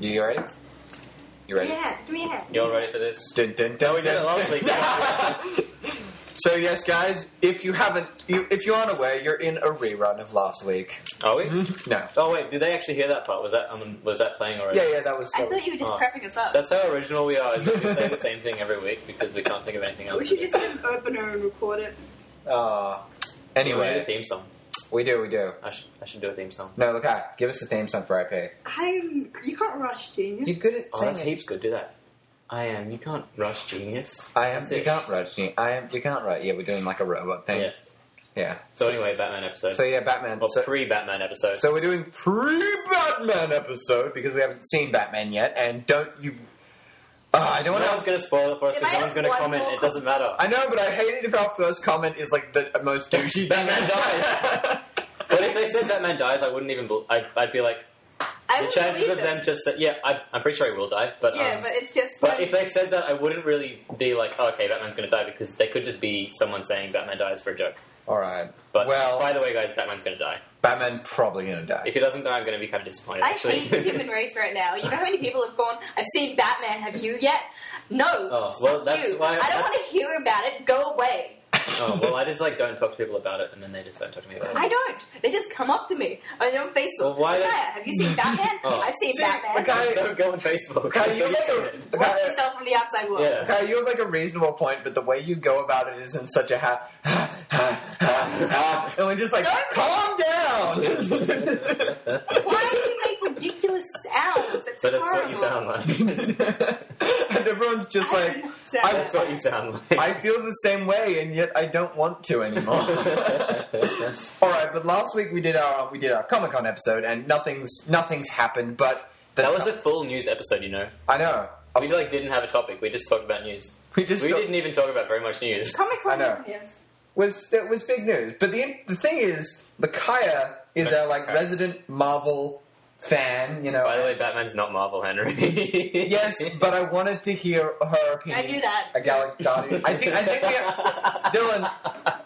You ready? You Give ready? me a hand. Give me a hand. You all ready for this? Dun, dun, No, dun, we did it dun. last week. So yes, guys, if you haven't, you, if you aren't aware, you're in a rerun of last week. we? Are we? No. Oh wait, did they actually hear that part? Was that um, was that playing already? Yeah, yeah, that was. I thought you were just Oh. prepping us up. That's how original we are. Is that we say the same thing every week because we can't think of anything else. we should just have an opener and record it. Uh, We need a anyway, theme song. We do, we do. I should I should do a theme song. No, look at give us the theme song for IP. I'm. You can't rush, genius. You're good at Oh, that's singing. heaps good. Do that. I am. You can't rush genius. I am. That's You it. can't rush. you- I am. You can't rush. Yeah, we're doing like a robot thing. Yeah. Yeah. So anyway, Batman episode. So yeah, Batman. or So, pre-Batman episode. so we're doing pre-Batman episode because we haven't seen Batman yet, and don't you? Uh, I don't no want one's going to spoil it for us because no one's going to comment. It doesn't matter. I know, but I hate it if our first comment is like the most douchey Batman dies. But if they said that Batman dies, I wouldn't even. bel I'd, I'd be like, I the would chances of them just. Say, yeah, I, I'm pretty sure he will die. But Yeah, um, but it's just. But fun. if they said that, I wouldn't really be like, oh, okay, Batman's going to die because they could just be someone saying Batman dies for a joke. All right. But well, by the way, guys, Batman's going to die. Batman probably gonna die. If he doesn't die, I'm going to be kind of disappointed. I actually. hate the human race right now. You know how many people have gone, I've seen Batman, have you yet? No. Oh, well, that's you. why- I don't want to hear about it. Go away. Oh well, I just like don't talk to people about it, and then they just don't talk to me about it. I don't. They just come up to me on on Facebook. Well, why "Hiya, don't- have you seen Batman? Oh. I've seen See, Batman. the guy- Just don't go on Facebook. Okay, That's you what like you a- the Block guy- yourself from the outside world. Yeah. Okay, you have like a reasonable point, but the way you go about it is in such a ha ha ha ha, ha and we're just like, Don't- calm down. Why do you make ridiculous sounds? That's But that's what you sound like. and everyone's just I like, I- That's what you sound like. I feel the same way, and yet I don't want to anymore. All right, but last week we did our we did our Comic Con episode, and nothing's nothing's happened. But that that's was a full news episode, you know. I know. We like didn't have a topic. We just talked about news. We just We talk- didn't even talk about very much news. Comic Con. know. Yes. was that was big news. But the the thing is, the Kaya is our like Okay. resident Marvel fan. You know. By the way, Batman's not Marvel, Henry. yes, but I wanted to hear her opinion. I knew that. A Gallic Guardian. I think. I think. We, Dylan,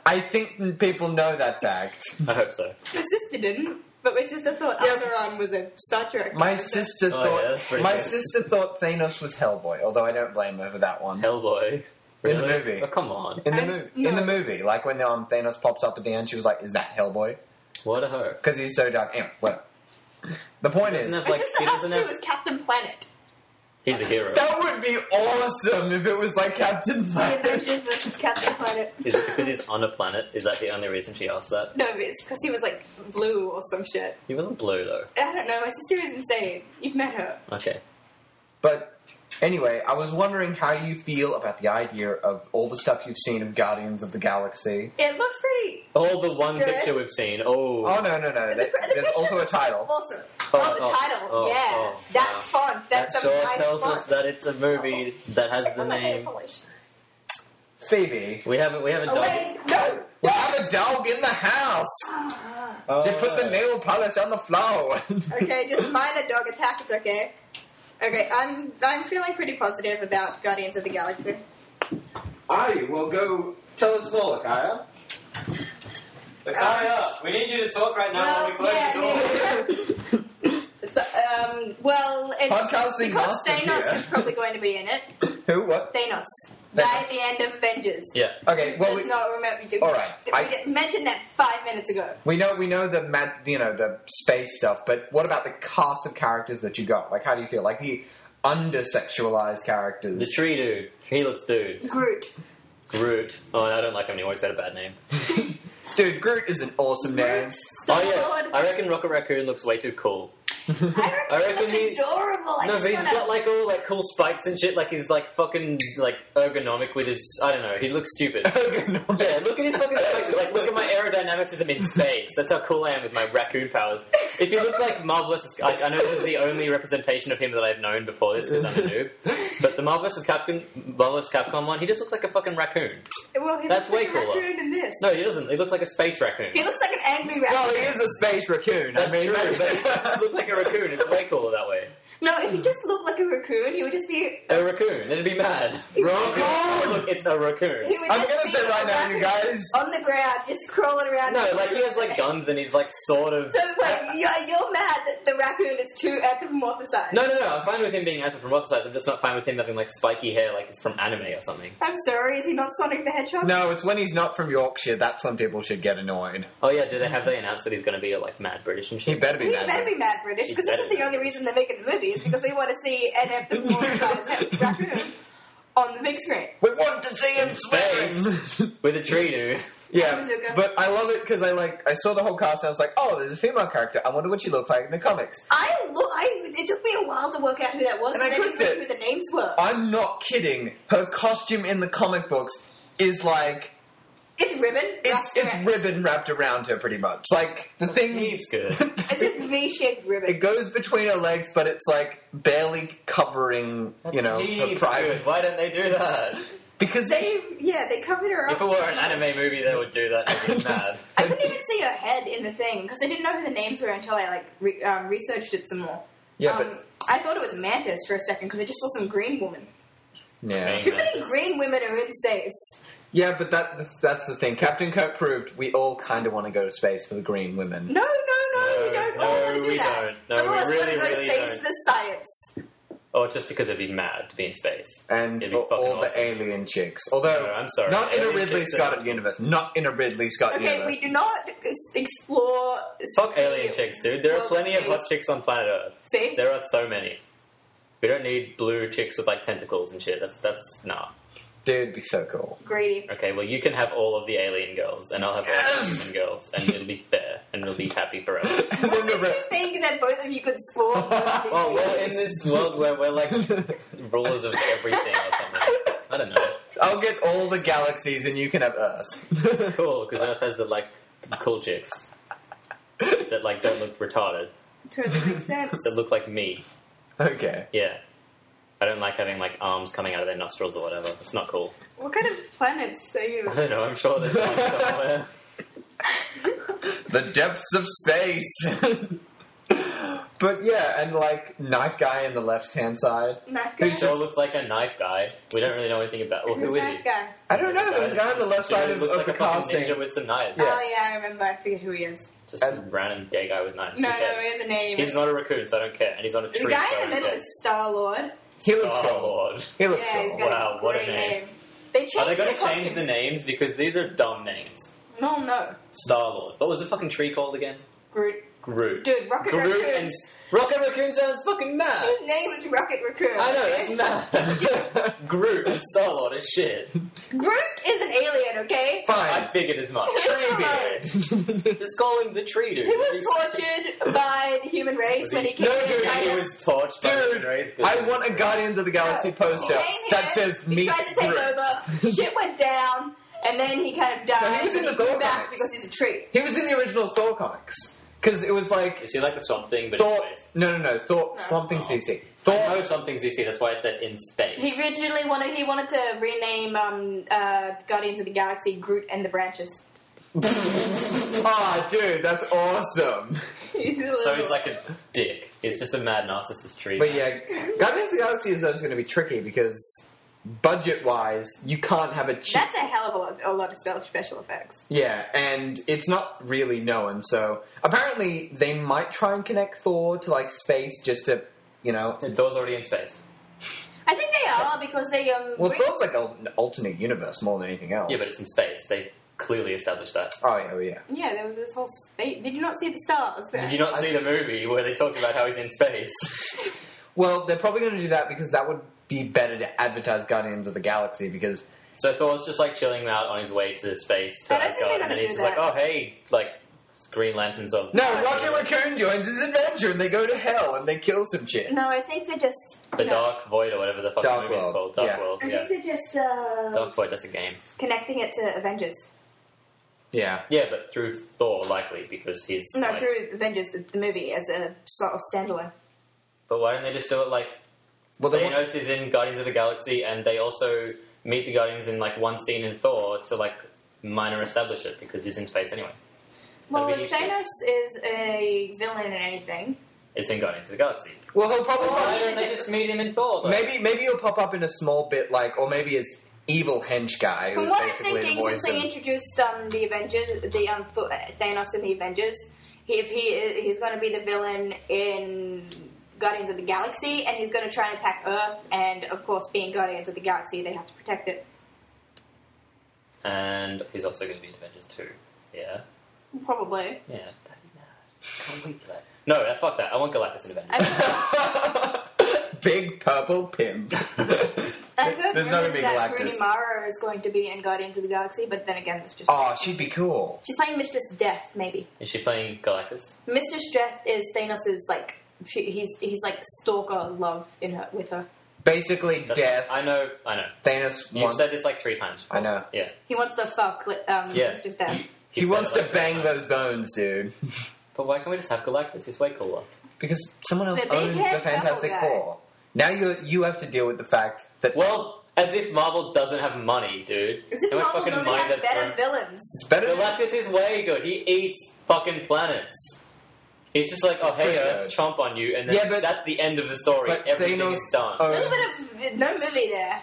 I think people know that fact. I hope so. My sister didn't, but my sister thought Yeah. Alderaan was a Star Trek. My character. sister Oh, thought. yeah, my good. sister thought Thanos was Hellboy, although I don't blame her for that one. Hellboy. In the movie. Oh, come on. in the I- movie, no. in the movie, like when um, Thanos pops up at the end, she was like, "Is that Hellboy?" What a hoe. Because he's so dark. Anyway, well, the point Doesn't is, have, My like, sister he asked doesn't me have- was Captain Planet. He's a hero. that would be awesome if it was like Captain The Planet. Avengers versus Captain Planet. Is it because he's on a planet? Is that the only reason she asked that? No, but it's because he was like blue or some shit. He wasn't blue though. I don't know. My sister is insane. You've met her. Okay. But anyway, I was wondering how you feel about the idea of all the stuff you've seen of Guardians of the Galaxy. It looks pretty. Oh, the one Good. picture we've seen. Oh. Oh no, no, no! the- There- the There's picture also a looks title. Awesome. Oh, Oh, the oh, title. oh, yeah. oh, that wow. font. That's that some sure nice tells font. us that it's a movie oh. that has the Oh, my name. polish. Phoebe, We haven't. We haven't Oh, done. wait, no. we have a dog in the house. Oh. They put the nail polish on the floor. Okay, just minor dog attack. It's okay. Okay, I'm I'm feeling pretty positive about Guardians of the Galaxy. Are you? Well, go tell us more, Kaya. Hurry up! We need you to talk right now Well, when we close yeah, So, um, well, it's Podcasting because masters Thanos here. is probably going to be in it. Who? What? Thanos. Guy at the end of Avengers. Yeah. Okay. Well, Does we, not remember. We, all right. we I- mentioned that five minutes ago. we know we know the mad, you know, the space stuff. But what about the cast of characters that you got? Like, how do you feel? Like the under-sexualized characters. The tree dude. He looks dude. Groot. Groot. Oh, I don't like him. He always got a bad name. Dude, Groot is an awesome name. Groot. Oh yeah. I reckon Rocket Raccoon looks way too cool. I reckon, I reckon that's he- adorable. I no, just but he's wanna- got like all like cool spikes and shit. Like he's like fucking like ergonomic with his. I don't know. He looks stupid. Yeah, look at his fucking spikes. It's like, look at my aerodynamics in space. That's how cool I am with my raccoon powers. If you look like Marvel vs. I, I know this is the only representation of him that I've known before this because I'm a noob. But the Marvel vs. Capcom, Marvel vs. Capcom one, he just looks like a fucking raccoon. Well, he That's looks like way a cooler. raccoon in this. No, he doesn't. He looks like a space raccoon. He looks like an angry raccoon. Well, he is a space raccoon. That's I mean, true, but he does look like a raccoon. It's way cooler that way. No, if he just looked like a raccoon, raccoon, he would just be. A raccoon. It'd be mad. Raccoon! Look, it's a raccoon. He would I'm just gonna be say right now, you guys. on the ground, just crawling around. No, like he has like guns and he's like sort of. So wait, you're, you're mad that the raccoon is too anthropomorphized? No, no, no. I'm fine with him being anthropomorphized. I'm just not fine with him having like spiky hair, like it's from anime or something. I'm sorry, is he not Sonic the Hedgehog? No, it's when he's not from Yorkshire. That's when people should get annoyed. Oh yeah, do they have they announced that he's going to be a like mad British and He shit? better be mad? He mad. better be mad British because this better is the be. only reason they're making the movie is because we want to see an anthropomorphized raccoon on the big screen. We want to see him Space. With a tree, dude. yeah, Bazooka. but I love it because I like I saw the whole cast and I was like, oh, there's a female character. I wonder what she looked like in the comics. I look. I it took me a while to work out who that was, And I didn't clicked know it. who the names were. I'm not kidding. Her costume in the comic books is like It's ribbon. it's wrapped it's around- ribbon wrapped around her pretty much. Like the thing. Heaps good. It's just V-shaped ribbon. It goes between her legs, but it's like barely covering, you know, her Heaps private. good. Why don't they do that? Because They yeah, they covered her up. If it were so an much. anime movie, they would do that. I'd be mad. I couldn't even see her head in the thing because I didn't know who the names were until I like re- um, researched it some more. yeah, um, I thought it was Mantis for a second because I just saw some green woman. but yeah, Too many green women are in space. Yeah, but that that's the thing. Captain Kirk proved we all kind of want to go to space for the green women. No, no, no, we don't no, all want to do we that. don't. No, Some of we us want really, to go really to space don't. for the science. Or just because it'd be mad to be in space. And It'd be all, fucking all the alien chicks. Although, No, I'm sorry. not in a Alien Ridley chicks are- Scott universe. Not in a Ridley Scott universe. Okay, universe. we do not ex- explore. Fuck alien chicks, dude. There are world plenty of hot chicks on planet Earth. See, There are so many. We don't need blue chicks with like tentacles and shit. That's that's nah. Dude, it'd be so cool. greedy. Okay, well you can have all of the alien girls, and I'll have all Yes! the human girls, and it'll be fair, and we'll be happy forever. and What then the makes re- you think that both of you could score? one of these Oh well, movies? in this world where we're like rulers of everything or something. I don't know. I'll get all the galaxies and you can have Earth. Cool, because Earth has the like cool chicks that like don't look retarded, totally makes sense. that look like me. okay. Yeah. I don't like having like arms coming out of their nostrils or whatever. It's not cool. What kind of planets are you? I don't know. I'm sure there's one somewhere. The depths of space. but yeah, and like knife guy in the left hand side. Knife Who guy. sure looks like a knife guy? We don't really know anything about. Well, Who's who is knife he? guy? I don't know. There's a guy on the left Dude, side of, looks of like the a fucking casting. ninja with some knives. Yeah. Oh yeah, I remember. I forget who he is. Just And- a random gay guy with knives. No, Who no, cares? he has a name. He's not a raccoon, so I don't care. And he's on a tree. the tree. guy so in the don't middle care. is Star Lord. He looks Star cool. Lord. He looks Yeah, he's cool. got Wow, a what a great name. They changed Are they going the to change costume. the names because these are dumb names? No, no. Star Lord. What was the fucking tree called again? Groot. Groot. Dude, Rocket Groot Raccoon. and Rocket Raccoon sounds fucking mad. His name is Rocket Raccoon. I know okay? that's mad. Groot and Star Lord is shit. Groot is an alien, okay? Fine. I Fine. figured as much. Treebeard. Just call him the tree dude. He was He's- tortured by the human race when he came No, dude, He of- was torched by the Dude, race. I want a Guardians of the Galaxy He poster came here, that says he Meet tried to take Groot. over. Shit went down, and then he kind of died. No, he was in the Thor came back comics. because he's a tree. He was in the original Thor comics because it was like Is he like the Swamp Thing, but Thor. in space? No, no, no. Thor. No. Swamp Thing's Oh. DC. I Thor. know Swamp Thing's DC, that's why I said in space. He originally wanted he wanted to rename um, uh, Guardians of the Galaxy Groot and the Branches. Ah, dude, that's awesome. he's a So little- he's like a dick. He's just a mad narcissist tree. But yeah, Guardians of the Galaxy is always going to be tricky because budget-wise, you can't have a cheap. That's a hell of a lot, a lot of spell special effects. Yeah, and it's not really known. So apparently, they might try and connect Thor to like space just to, you know. And Thor's already in space. I think they are because they um. Well, re- Thor's like an alternate universe more than anything else. Yeah, but it's in space. They clearly established that. oh yeah, well, yeah. yeah, there was this whole space. Did you not see the stars? Did you not see the movie where they talked about how he's in space? Well, they're probably going to do that because that would be better to advertise Guardians of the Galaxy because so Thor's just like chilling out on his way to space to I don't think Asgard, they're and then gonna he's do just like, that. "Oh hey, like Green Lanterns of no, Rocket Raccoon joins his adventure and they go to hell and they kill some shit. No, I think they're just the no. Dark Void or whatever the fuck Dark movie's World, called. Dark yeah. World, I yeah. think they're just uh, Dark Void, that's a game. connecting it to Avengers. Yeah. Yeah, but through Thor, likely because he's. No, like- through Avengers, the, the movie, as a sort of standalone. But why don't they just do it like Well, they want, Thanos is in Guardians of the Galaxy, and they also meet the Guardians in like one scene in Thor to like minor establish it because he's in space anyway. Well, if. Thanos is a villain in anything, It's in Guardians of the Galaxy. Well, he'll probably Why don't they just meet him in Thor? Though? maybe maybe he'll pop up in a small bit, like, or maybe as evil hench guy From who's what I'm basically the thinking, voice since they introduced um, the Avengers, the um, Thanos and the Avengers, he, if he he's going to be the villain in Guardians of the Galaxy, and he's going to try and attack Earth. And of course, being Guardians of the Galaxy, they have to protect it. And he's also going to be in Avengers 2. Yeah. Probably. Yeah. That'd be mad. Can't wait for that. No, uh, fuck that. I want Galactus in Avengers. I Big purple pimp. I've heard There's not rumors a big that Galactus. Rooney Mara is going to be in Guardians of the Galaxy, but then again, it's just. Oh, she'd be cool. She's playing Mistress Death, maybe. Is she playing Galactus? Mistress Death is Thanos' like. She, he's he's like stalker love in her with her. Basically, That's- death. I know. I know. Thanos You've wants. said this like three times. I know. Yeah. He wants to fuck um, Yeah. Mistress Death. You- He, said wants it, to like, three bang times. those bones, dude. But why can't we just have Galactus? He's way cooler. Because someone else The big owns head the Fantastic purple guy. Four. Now you you have to deal with the fact that Well, as if Marvel doesn't have money, dude. Is it How much Marvel fucking doesn't money have they've better thrown- villains? it's better. than- Galactus is way good. He eats fucking planets. He's just like, oh hey pretty Earth, chomp on you, and then Yeah, but- that's the end of the story. but Everything Thanos is done. Oh. A owns- little bit of no movie there.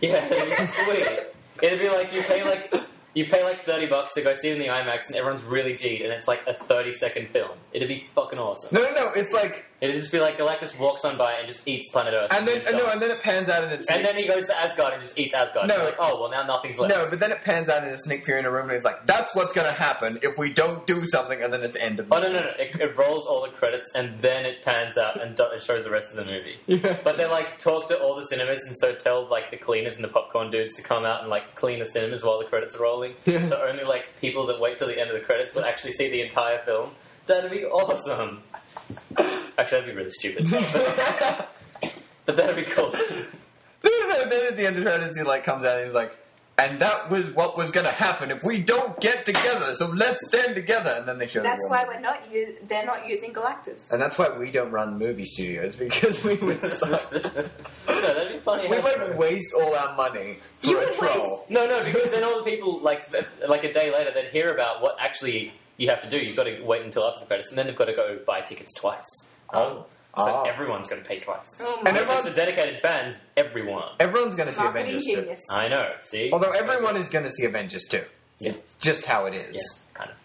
Yeah, it's sweet. It'd be like you pay like you pay like thirty bucks to go see it in the IMAX, and everyone's really G'd, and it's like a thirty second film. It'd be fucking awesome. no, no, no. It's like, It'd just be like Galactus walks on by and just eats planet Earth, and then and no, and then it pans out and it's And then he goes to Asgard and just eats Asgard. No. Like, oh well, now nothing's left. no, but then it pans out and it's Nick Fury in a room and he's like, "That's what's going to happen if we don't do something," and then it's end of. Oh no no no! It, it rolls all the credits and then it pans out and do- it shows the rest of the movie. Yeah. But they like talk to all the cinemas and so tell like the cleaners and the popcorn dudes to come out and like clean the cinemas while the credits are rolling. Yeah. So only like people that wait till the end of the credits will actually see the entire film. That'd be awesome. Actually, that'd be really stupid. But, but that'd be cool. then at the end of credits, he like comes out and he's like, "And that was what was going to happen if we don't get together. So let's stand together." And then they show. That's one. why we're not. U- they're not using Galactus. And that's why we don't run movie studios because we would suck. no, that'd be funny. we would waste all our money for You a would troll. No, no, because then all the people like th- like a day later they'd hear about what actually you have to do. You've got to wait until after the credits, and then they've got to go buy tickets twice. Oh. so Ah. everyone's going to pay twice. Oh And my Not just the dedicated fans, everyone. Everyone's going to see marketing Avengers too. I know. See, Although everyone is going to see Avengers too. Yeah. It's just how it is. yeah, kind of.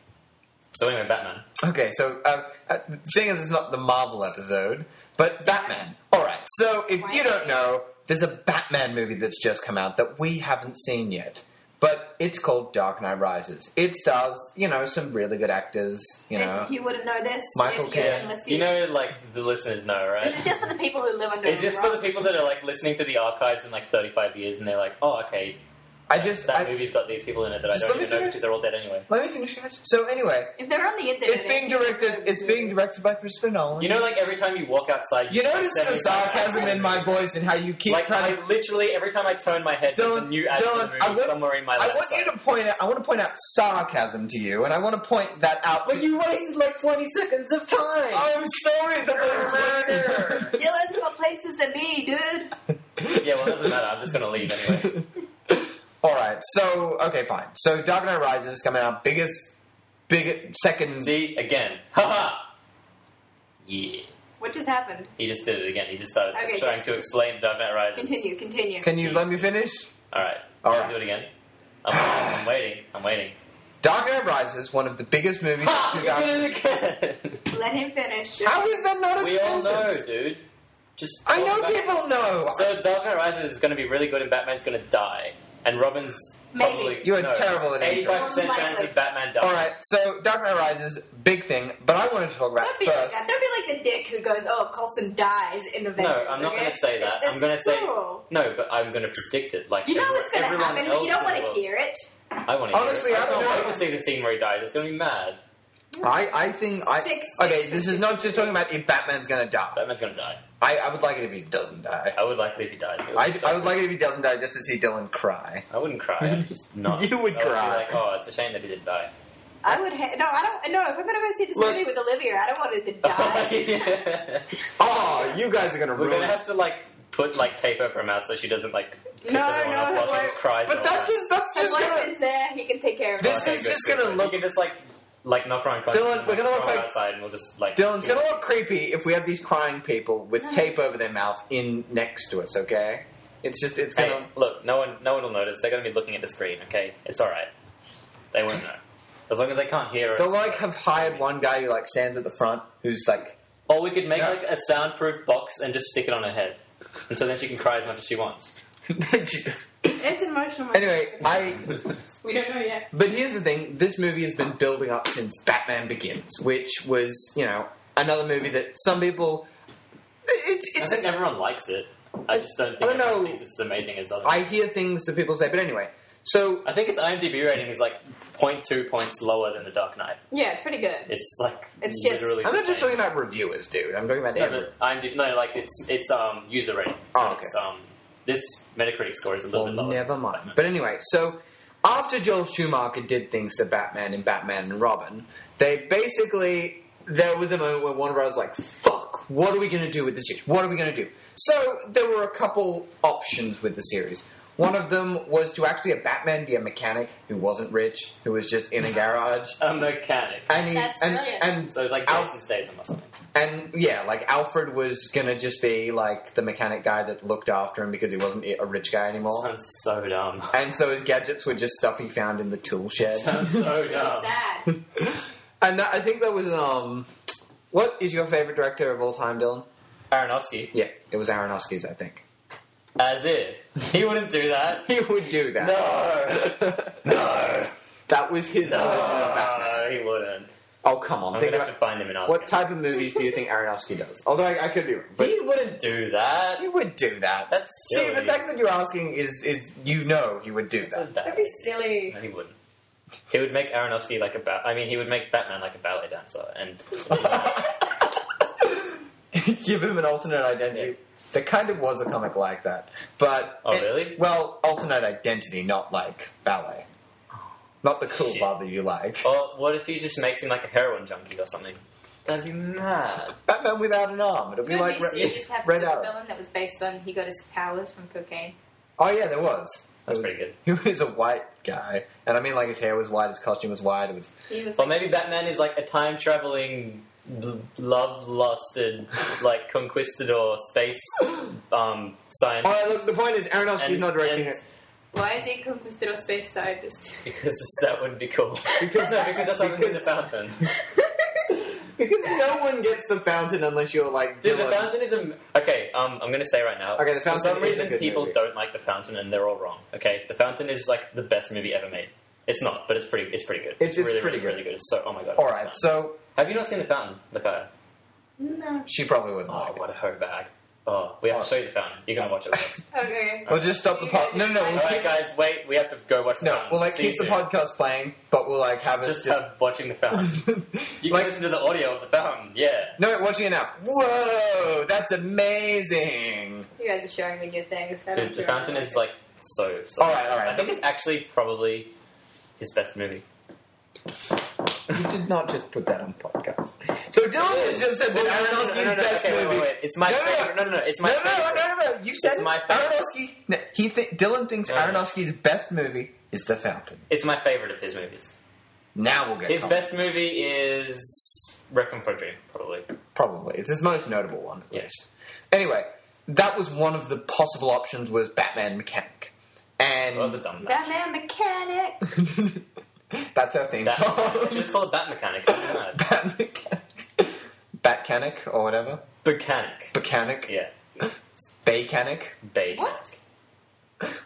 So anyway, Batman. Okay, so uh, uh, seeing as it's not the Marvel episode, but Batman. All right. So if you don't know, there's a Batman movie that's just come out that we haven't seen yet, but it's called Dark Knight Rises. It stars, you know, some really good actors. You know, And you wouldn't know this Michael if you, Caine. unless you. You know, like the listeners know, right? This is just for the people who live under. Is a this for the people that are like listening to the archives in like 35 years and they're like, oh, okay, I just that I, movie's got these people in it that I don't let me even know because they're all dead anyway. let me finish, guys. So anyway, If they're on the internet, it's being directed. It's being directed by Christopher Nolan. You know, like every time you walk outside, You see notice the sarcasm in my voice and how you keep Like trying I literally every time I turn my head, there's a new ad for the Dylan, movie I want- somewhere in my I want side. you to point out. I want to point out sarcasm to you, and I want to point that out. to But you wasted like 20 seconds of time. Oh, I'm sorry that I was Dylan's got places to be, dude. yeah, well, it doesn't matter. I'm just gonna leave anyway. All right. So okay, fine. So Dark Knight Rises is coming out. Biggest, big second. See again, haha. Yeah, What just happened? he just did it again. He just started Okay, trying just- to explain Dark Knight Rises. Continue, continue. Can you let me finish? All right, All I'll do it again. I'm, I'm waiting. I'm waiting. Dark Knight Rises, one of the biggest movies Ha! of You 2000. did it again. Let him finish. How is that not a we all know, dude. Just I know people know. So Dark Knight Rises is going to be really good, and Batman's going to die, and Robin's Maybe. probably You are no, terrible at intro. Eighty-five percent chance Unlikely. of Batman dying. All right. So Dark Knight Rises, big thing. But I wanted to talk about Don't be like first. that. Don't be like the dick who goes, "Oh, Coulson dies in Avengers." No, I'm not okay? going to say that. It's, I'm going to say cruel. no, but I'm going to predict it. Like You know every- what's going to happen, but you don't want to hear it. I want to. Honestly, hear it. I I don't can't to see the scene where he dies. It's going to be mad. I, I think I Six- okay. six- This is not just talking about if Batman's going to die. Batman's going to die. I, I would like it if he doesn't die. I would like it if he dies. It I, I would like it if he doesn't die just to see Dylan cry. I wouldn't cry. I'd just not. You would I be cry. like, oh, it's a shame that he didn't die. I would. Ha- no, I don't. No, if I'm going to go see this Look- movie with Olivia, I don't want it to die. Oh, you guys are going to We're ruin gonna it. have to like put like tape over her mouth so she doesn't like piss No, everyone no, off it while she won't. just cries. But all that's the just that's His just gonna boyfriend's there. He can take care of This it. time. is good, just good, gonna good. look- You can just like like knock around corners. Dylan, we're gonna look like- outside, and we'll just like. Dylan's gonna look creepy if we have these crying people with No. tape over their mouth in next to us. Okay, it's just it's Hey, gonna. look, no one, no one will notice. They're going to be looking at the screen. Okay, it's all right. They won't know as long as they can't hear us. They'll like have hired one guy who like stands at the front who's like Or we could make Yeah. like a soundproof box and just stick it on her head, and so then she can cry as much as she wants. It's emotional. anyway, I we don't know yet. But here's the thing: this movie has been building up since Batman Begins, which was, you know, another movie that some people. It's I it's. think everyone likes it. I just don't think I don't everyone know. thinks it's as amazing as others. I hear things that people say, but anyway. So I think its IMDb rating is like 0.2 points lower than The Dark Knight. Yeah, it's pretty good. It's like It's just- literally. I'm the not just same. talking about reviewers, dude. I'm talking about No, every. but IMDb, no, like it's it's um user rating. Oh, It's, um, this Metacritic score is a little Well, bit lower. never mind. But anyway, so after Joel Schumacher did things to Batman and Batman and Robin, they basically there was a moment where Warner Bros. was like, "Fuck, what are we going to do with this series? What are we going to do?" So there were a couple options with the series. One of them was to actually have Batman be a mechanic who wasn't rich, who was just in a garage, a mechanic. and he, That's and, brilliant. and So it's like Al- Jason Statham or something. and yeah, like Alfred was gonna just be like the mechanic guy that looked after him because he wasn't a rich guy anymore. Sounds so dumb. And so his gadgets were just stuff he found in the tool shed. Sounds so dumb. sad. and that, I think that was um. What is your favorite director of all time, Dylan? Aronofsky, Yeah, it was Aronofsky's. I think as if he wouldn't do that. he would do that. No, no, that was his version of Batman. no, he wouldn't. Oh come on! I'm think gonna about have to find him and ask what him. type of movies do you think Aronofsky does? Although I, I could be wrong, but he wouldn't do that. he would do that. That's See, silly. the fact that you're asking is is you know he would do that. That'd be silly. No, he wouldn't. He would make Aronofsky like a ba- I mean, he would make Batman like a ballet dancer, and Give him an alternate identity. Yeah. There kind of was a comic like that, but Oh, it- really? well, alternate identity, not like ballet, not the cool Shit. part you like. or what if he just makes him like a heroin junkie or something? That'd be mad. Batman without an arm. It'll be You know, like DC Red, used to have Red a Arrow. villain that was based on he got his powers from cocaine. Oh yeah, there was. That's was- pretty good. He was a white guy, and I mean, like his hair was white, his costume was white. It was He was Or like, maybe Batman is like a time traveling, love lusted, like conquistador space um, science. Oh, look, the point is, Aronofsky's And- not directing and- it why is he conquistador space scientist? Because that would be cool. Because- no, because that's what happens in the because- fountain. because no one gets the fountain unless you're like Dude, the fountain is a okay. Um, I'm gonna say right now. Okay, The fountain. For Fountain some is a reason, good people movie. don't like the fountain, and they're all wrong. Okay, the fountain is like the best movie ever made. It's not, but it's pretty. It's pretty good. It's- it's really, pretty really, good. really good. It's so. Oh my god. All right, so Have you not seen the fountain, Lakaya? No. she probably wouldn't Oh, like it. what a hoe bag. Oh, we have to oh. show you the fountain. You're gonna watch it with us. Okay. We'll just stop the pod. No, no, no. We'll All right, keep, guys, wait. We have to go watch the no, fountain. we'll like See keep the soon. podcast playing, but we'll like have us Just, just. have watching the fountain. You Like- can listen to the audio of the fountain. Yeah. no, wait, watching it now. Whoa, that's amazing. You guys are showing me new things. I don't Dude, the care fountain is like so. so All right, all right. I think it's actually probably his best movie. You did not just put that on podcast. So Dylan has just said that Aronofsky's no, no, no, no, best okay, wait, movie. wait, wait. It's my No, no, no. favorite. No, no, no. It's my no, no, favorite. no, no, no. You said It's it. my favorite. Aronofsky. No, he th- Dylan thinks No, no. Aronofsky's best movie is The Fountain. It's my favorite of his movies. Now we'll get His comments. best movie is Requiem for a Dream, probably. Probably. It's his most notable one, at Yeah. least. Anyway, that was one of the possible options was Batman Mechanic. And That was a dumb match. Batman mechanic. that's our theme Bat- song. Just call it Bat Mechanics. It's mad. Bat Mechanic. Or whatever. Mechanic. Bacanic. Yeah. Baycanic. Bay What?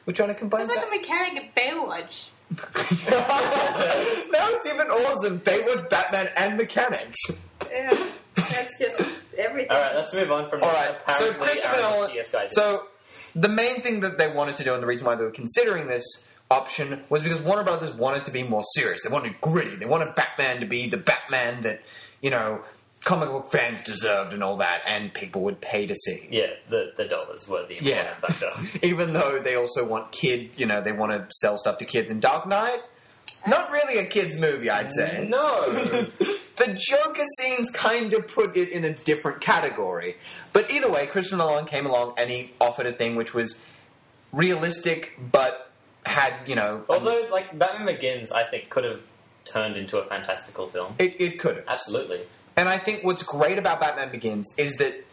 We're trying to combine It's like that. a mechanic at Baywatch. now it's even awesome. Baywatch, Batman, and mechanics. Yeah. That's just everything. All right, let's move on from All this. right, so apparently Christopher Nolan. Aronofsky-esque guy. So the main thing that they wanted to do, and the reason why they were considering this option, was because Warner Brothers wanted to be more serious. They wanted gritty. They wanted Batman to be the Batman that you know comic book fans deserved and all that, and people would pay to see. yeah, the the dollars were the Yeah. important factor. Even though they also want kid, you know, they want to sell stuff to kids. in Dark Knight, not really a kids movie, I'd say. no. the Joker scenes kind of put it in a different category. But either way, Christopher Nolan came along and he offered a thing which was realistic, but had you know. Although, like Batman Begins, I think could have turned into a fantastical film. It, it could have. Absolutely. And I think what's great about Batman Begins is that,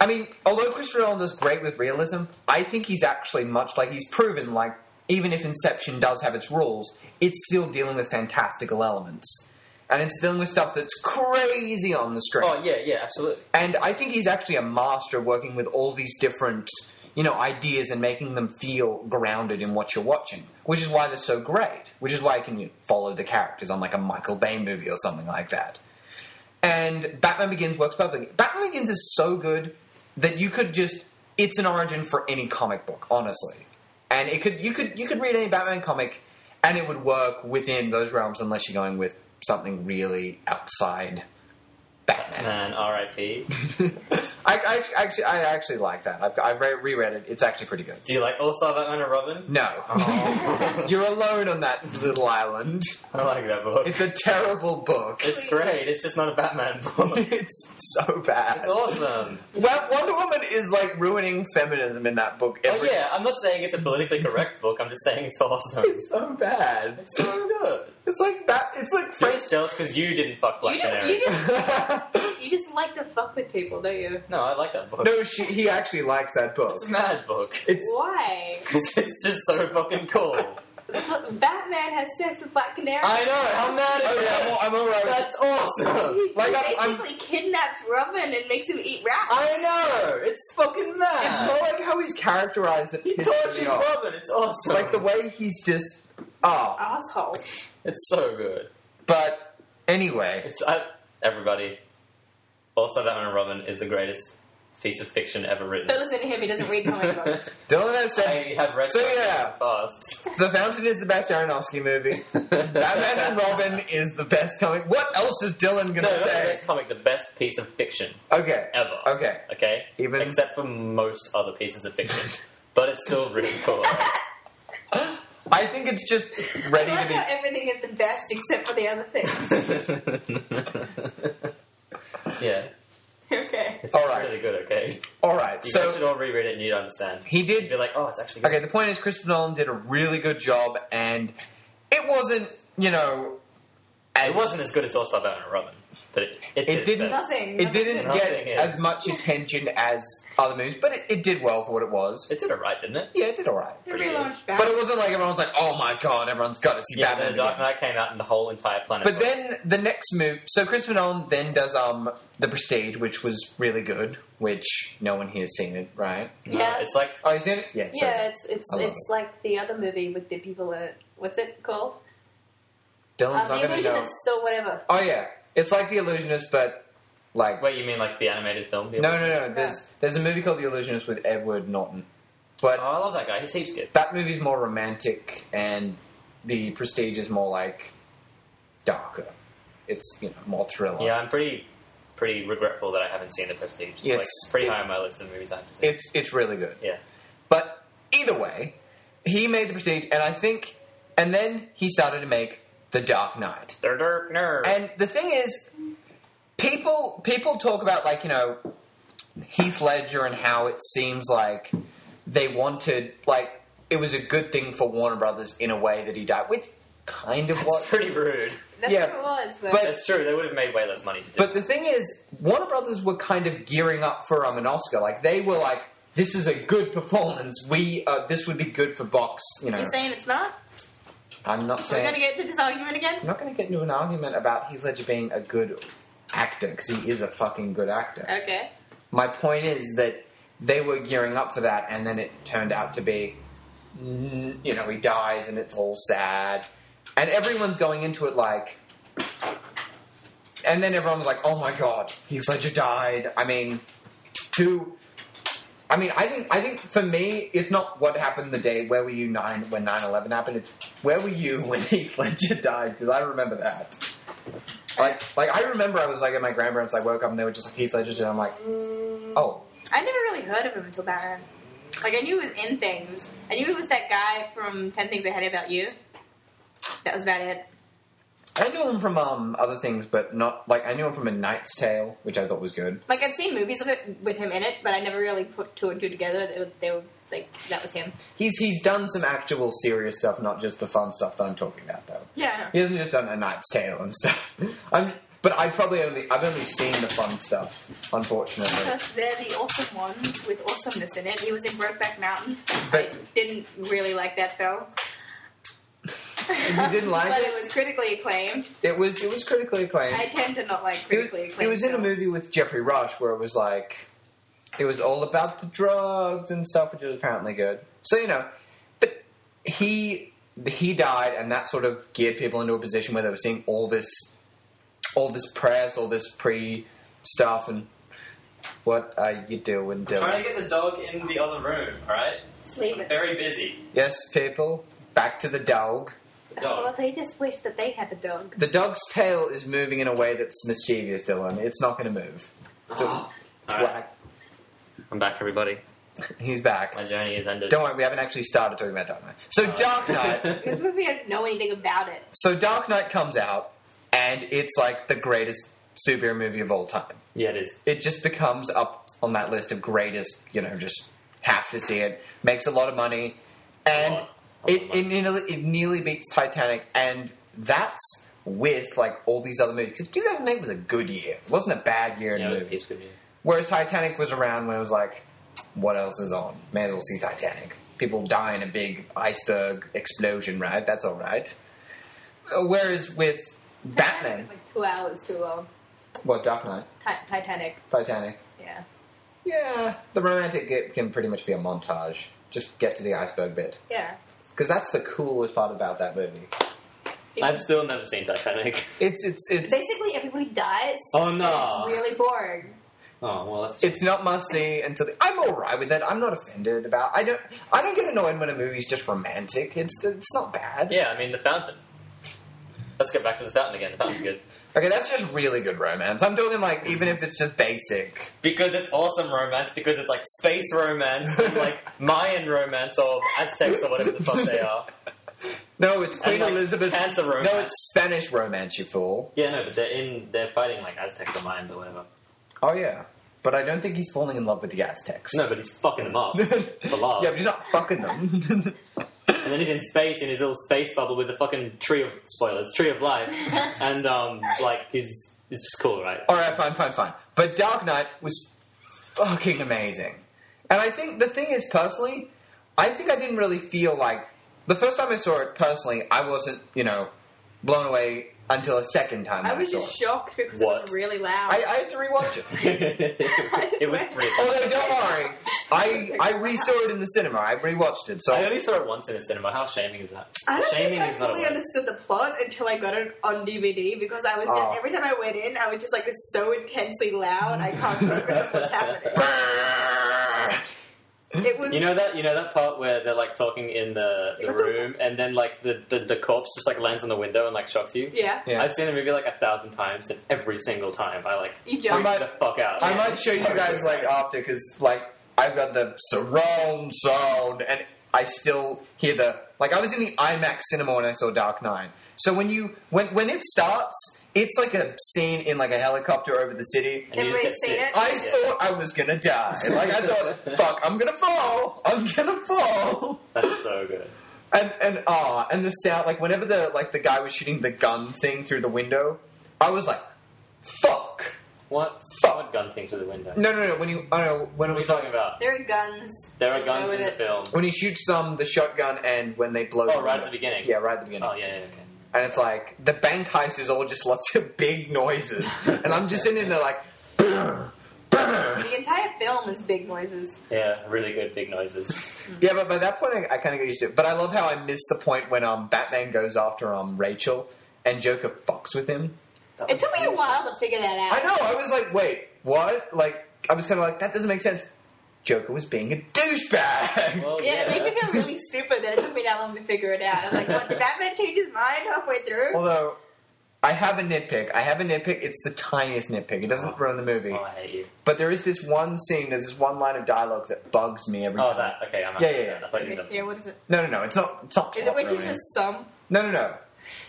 I mean, although Christopher Nolan is great with realism, I think he's actually much like he's proven, like, even if Inception does have its rules, it's still dealing with fantastical elements. And it's dealing with stuff that's crazy on the screen. Oh yeah, yeah, absolutely. And I think he's actually a master of working with all these different, you know, ideas and making them feel grounded in what you're watching. Which is why they're so great. Which is why you can follow the characters on like a Michael Bay movie or something like that. And Batman Begins works perfectly. Batman Begins is so good that you could just it's an origin for any comic book, honestly. And it could you could you could read any Batman comic and it would work within those realms unless you're going with something really outside Batman. Man, R.I.P. I, I actually, I actually like that. I've, I've re- reread it. It's actually pretty good. Do you like All Star Batman and Robin? No, Oh. you're alone on that little island. I like that book. It's a terrible book. It's great. It's just not a Batman book. it's so bad. It's awesome. Well, Wonder Woman is like ruining feminism in that book. Oh Every, yeah, I'm not saying it's a politically correct book. I'm just saying it's awesome. it's so bad. It's so good. It's like that. It's like You're French. just jealous because you didn't fuck Black You just, Canary. you, just, you just like to fuck with people, don't you? No, I like that book. no, she, he actually likes that book. It's a mad book. It's Why? it's just so fucking cool. Batman has sex with Black Canary. I know. How mad is oh that? I'm, all- I'm all right. with- That's awesome. He Like, I'm- I'm- basically kidnaps Robin and makes him eat rats. I know. It's fucking mad. It's more like how he's characterized that he pisses tortures off. Robin. It's awesome. Like the way he's just oh. Asshole. It's so good. But anyway, It's I, everybody. Also, Batman and Robin is the greatest piece of fiction ever written. But listen to him, he doesn't read comic books. Dylan has said I have read So, comics yeah. fast. The Fountain is the best Aronofsky movie. Batman and Robin is the best comic. What else is Dylan gonna not the say? best comic, the best piece of fiction Okay. ever. Okay. Okay? Even- Except for most other pieces of fiction. but it's still really cool. I think it's just ready I to like be. how everything is the best except for the other things. Yeah. okay. It's All right. really good, okay? All right. You guys should So all reread it and you'd understand. he You'd did. be like, oh, it's actually good. Okay. The point is, Christopher Nolan did a really good job, and it wasn't, you know, as It wasn't as good as All Star Batman and Robin, but it, it, did It its didn't. Nothing. It didn't Nothing get is. as much attention as other movies, but it, it did well for what it was. It did alright, didn't it? Yeah, it did all right. They relaunched Batman. But it wasn't like everyone's like, "Oh my god, everyone's got to see Yeah, Batman." the Dark. Knight came out and the whole entire planet. But saw it. then the next move, so Christopher Nolan then does um the Prestige, which was really good, which no one here has seen it, right? No, it's like Oh, you seen it? Yeah. so- yeah, it's it's I love it's like the other movie with the people that what's it called? Dylan's Uh, not the going to know. Illusionist or whatever. Oh yeah, it's like The Illusionist, but like Wait, you mean like the animated film? The no, no, no. There's there's a movie called The Illusionist with Edward Norton, but Oh, I love that guy. He's heaps good. that movie's more romantic, and The Prestige is more like darker. It's you know more thriller. Yeah, I'm pretty pretty regretful that I haven't seen The Prestige. It's, It's- like pretty high on my list of movies I have to see. It's it's really good. yeah. But either way, he made the Prestige, and I think, and then he started to make the Dark Knight. They're dark Knight. And the thing is, people people talk about like you know Heath Ledger and how it seems like they wanted like it was a good thing for Warner Brothers in a way that he died, which kind of was. Pretty rude. That's Yeah, what it was. But, but- That's true. They would have made way less money to do. But the thing is, Warner Brothers were kind of gearing up for um, an Oscar. Like they were like, "This is a good performance. We uh, this would be good for box." You know, you're saying it's not? I'm not saying. We're gonna get into this argument again? I'm not going to get into an argument about Heath Ledger being a good actor because he is a fucking good actor. Okay. My point is that they were gearing up for that, and then it turned out to be, you know, he dies and it's all sad, and everyone's going into it like, and then everyone was like, "Oh my god, Heath Ledger died." I mean, who? I mean, I think I think for me, it's not what happened the day where were you nine when 9-11 happened. It's where were you when Heath Ledger died because I remember that. Like, like I remember I was like at my grandparents. I woke up and they were just like Heath Ledger, and I'm like, oh, I never really heard of him until Batman. Like I knew he was in things. I knew he was that guy from Ten Things I Hate About You. That was about it. I knew him from um other things, but not like I knew him from A Knight's Tale, which I thought was good. Like I've seen movies of it with him in it, but I never really put two and two together. They were, they were like that was him. He's he's done some actual serious stuff, not just the fun stuff that I'm talking about, though. Yeah, He hasn't just done A Knight's Tale and stuff. I'm, but I probably only I've only seen the fun stuff, unfortunately. Because they're the awesome ones with awesomeness in it. He was in Brokeback Mountain. I didn't really like that film. You didn't like it. but it? it was critically acclaimed. It was it was critically acclaimed. I tend to not like critically was, acclaimed. it was in a movie with Geoffrey Rush where it was like it was all about the drugs and stuff, which was apparently good. So you know, but he he died, and that sort of geared people into a position where they were seeing all this all this press, all this pre stuff, and what are you doing, I'm trying to get the dog in the other room, alright? Sleep I'm it. very busy. Yes, people, back to the dog. The Well, dog. they just wish that they had a dog. The dog's tail is moving in a way that's mischievous, Dylan. It's not going to move. Oh. It's Alright. whack. I'm back, everybody. He's back. My journey is ended. Don't worry, we haven't actually started talking about Dark Knight. So uh, Dark Knight, This was we didn't know anything about it. so Dark Knight comes out, and it's like the greatest superhero movie of all time. yeah, it is. It just becomes up on that list of greatest. You know, just have to see it. Makes a lot of money, and A lot. it A lot. it nearly, it nearly beats Titanic, and that's with like all these other movies. Because 2008 was a good year. It wasn't a bad year in Yeah, it was movies. it's good. yeah. Whereas Titanic was around when it was like, what else is on? May as well see Titanic. People die in a big iceberg explosion, right? That's all right. Uh, Whereas with Batman, It's like two hours too long. what Dark Knight, Ti- Titanic. Titanic, Yeah. yeah, the romantic bit can pretty much be a montage. Just get to the iceberg bit Yeah. because that's the coolest part about that movie. I've still never seen Titanic. It's it's it's Basically, everybody dies. Oh, no. It's really boring. Oh, well, that's. it's not must see until the, I'm all right with it. I'm not offended about. I don't I don't get annoyed when a movie's just romantic. It's it's not bad. Yeah, I mean, The Fountain. Let's get back to The Fountain again. The Fountain's good. Okay, that's just really good romance. I'm talking like even if it's just basic. Because it's awesome romance, because it's like space romance, and like Mayan romance, or Aztecs, or whatever the fuck they are. No, it's Queen And, like, Elizabeth. cancer romance. No, it's Spanish romance, you fool. Yeah, no, but they're in. They're fighting like Aztecs or Mayans or whatever. Oh yeah, but I don't think he's falling in love with the Aztecs. No, but he's fucking them up for love. yeah, but he's not fucking them. And then he's in space in his little space bubble with the fucking tree of spoilers, tree of life, and um, like he's it's just cool, right? all right, fine, fine, fine. But Dark Knight was fucking amazing, and I think the thing is, personally, I think I didn't really feel like the first time I saw it. Personally, I wasn't, you know, blown away until a second time. I when was saw just it. shocked because What? it was really loud. I, I had to rewatch it. it was pretty. Although, don't worry, I I re-saw it in the cinema. I rewatched it, so I only saw it once in a cinema. How shaming is that? I don't shaming think I is not a fully word. understood the plot until I got it on DVD because I was just Oh. every time I went in, I was just like it's so intensely loud I can't focus on what's happening. It was You know that you know that part where they're like talking in the, the room, and then like the, the, the corpse just like lands on the window and like shocks you. yeah. Yeah. I've seen the movie like a thousand times, and every single time I like You I jumped. might- the fuck out. I Yeah, might show you guys like after because like I've got the surround sound and I still hear the like I was in the IMAX cinema when I saw Dark Knight. So when you when when it starts, it's like a scene in like a helicopter over the city. and you just get Everybody's seen sick. it? I Yeah. thought I was gonna die. Like I thought, fuck, I'm gonna fall. I'm gonna fall. That's so good. And and ah, and the sound like whenever the like the guy was shooting the gun thing through the window, I was like, fuck. What? Fuck. What gun thing through the window? No, no, no. When you, I know when it What are you was talking about? There are guns. There are Just go guns with in the it. film. when he shoots um the shotgun and when they blow. Oh, the right at window. the beginning. Yeah, right at the beginning. Oh yeah, yeah, okay. And it's like the bank heist is all just lots of big noises, and I'm just sitting there like. "Brr, brr." The entire film is big noises. Yeah, really good big noises. Yeah, but by that point, I, I kind of got used to it. But I love how I missed the point when um Batman goes after um Rachel and Joker fucks with him. It took me a while to figure that out. I know. I was like, wait, what? Like, I was kind of like, that doesn't make sense. Joker was being a douchebag. Well, Yeah, yeah. it made me feel really stupid that it took me that long to figure it out. I was like, what, did Batman change his mind halfway through? Although, I have a nitpick. I have a nitpick. It's the tiniest nitpick. It doesn't Oh. ruin the movie. Oh, I hate you. But there is this one scene, there's this one line of dialogue that bugs me every Oh, time. Oh, that. Okay, I'm. Yeah, yeah, yeah. I thought you meant yeah, what is it? No, no, no. It's not. It's not. Is it plot when she ruining. says some? No, no, no.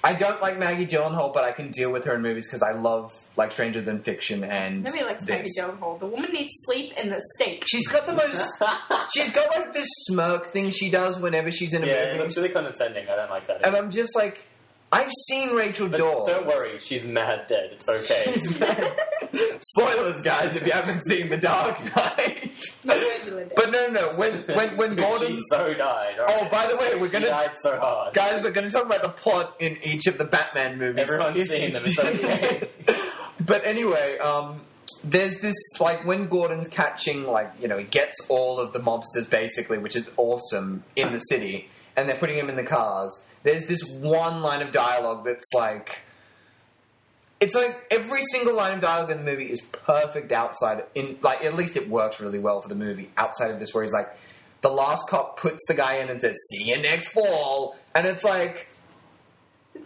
I don't like Maggie Gyllenhaal, but I can deal with her in movies because I love like Stranger Than Fiction and Nobody likes Maggie. Gyllenhaal. The woman needs sleep in the state. She's got the most. she's got like this smirk thing she does whenever she's in a yeah, it movie, looks really condescending. I don't like that. and I'm just like, I've seen Rachel but Dawes. don't worry, she's mad dead. It's okay. She's mad. Spoilers, guys, if you haven't seen The Dark Knight. But no, no, no. When when when Gordon. she so died. all Oh, by the way, we're gonna died so hard. guys, we're gonna talk about the plot in each of the Batman movies. Everyone's seen them, it's okay. but anyway, um, there's this like when Gordon's catching like you know he gets all of the mobsters basically, which is awesome in the city, and they're putting him in the cars. There's this one line of dialogue that's like. It's like every single line of dialogue in the movie is perfect outside in like at least it works really well for the movie outside of this where he's like the last cop puts the guy in and says, See you next fall and it's like eh,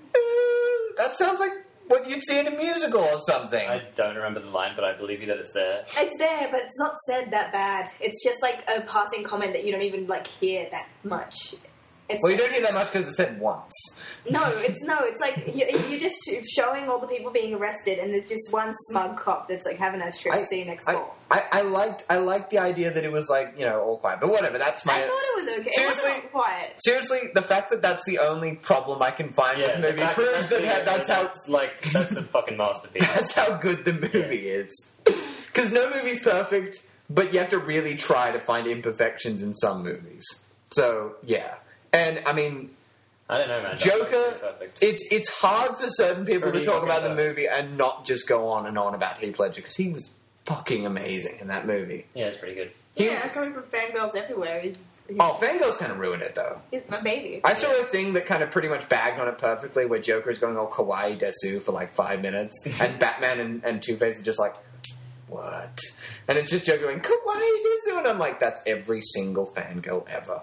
that sounds like what you'd see in a musical or something. I don't remember the line, but I believe you that it's there. It's there, but it's not said that bad. It's just like a passing comment that you don't even like hear that much. It's well, you don't hear that much because it's said once. no, it's no, it's like you, you're just showing all the people being arrested, and there's just one smug cop that's like having a trip. I- See you next I, fall. I, I liked I liked the idea that it was like you know all quiet, but whatever. That's fine. I thought it was okay. Seriously? it wasn't quiet. seriously the fact that that's the only problem I can find with the the movie proves that that's, that's how that's like that's a fucking masterpiece. That's how good the movie is. Because no movie's perfect, but you have to really try to find imperfections in some movies. So yeah, and I mean, I don't know, man. Joker. It's it's hard for certain people Pretty to talk fucking about the movie and not just go on and on about Heath Ledger because he was fucking amazing in that movie. yeah, it's pretty good. He- Yeah, coming from fangirls everywhere. He's, he's, Oh, Fangirls kind of ruined it though. he's my baby. I saw a thing that kind of pretty much bagged on it perfectly, where Joker is going all kawaii desu for like five minutes, and Batman and, and Two Face are just like, "What?" And it's just Joker going kawaii desu, and I'm like, "That's every single fangirl ever."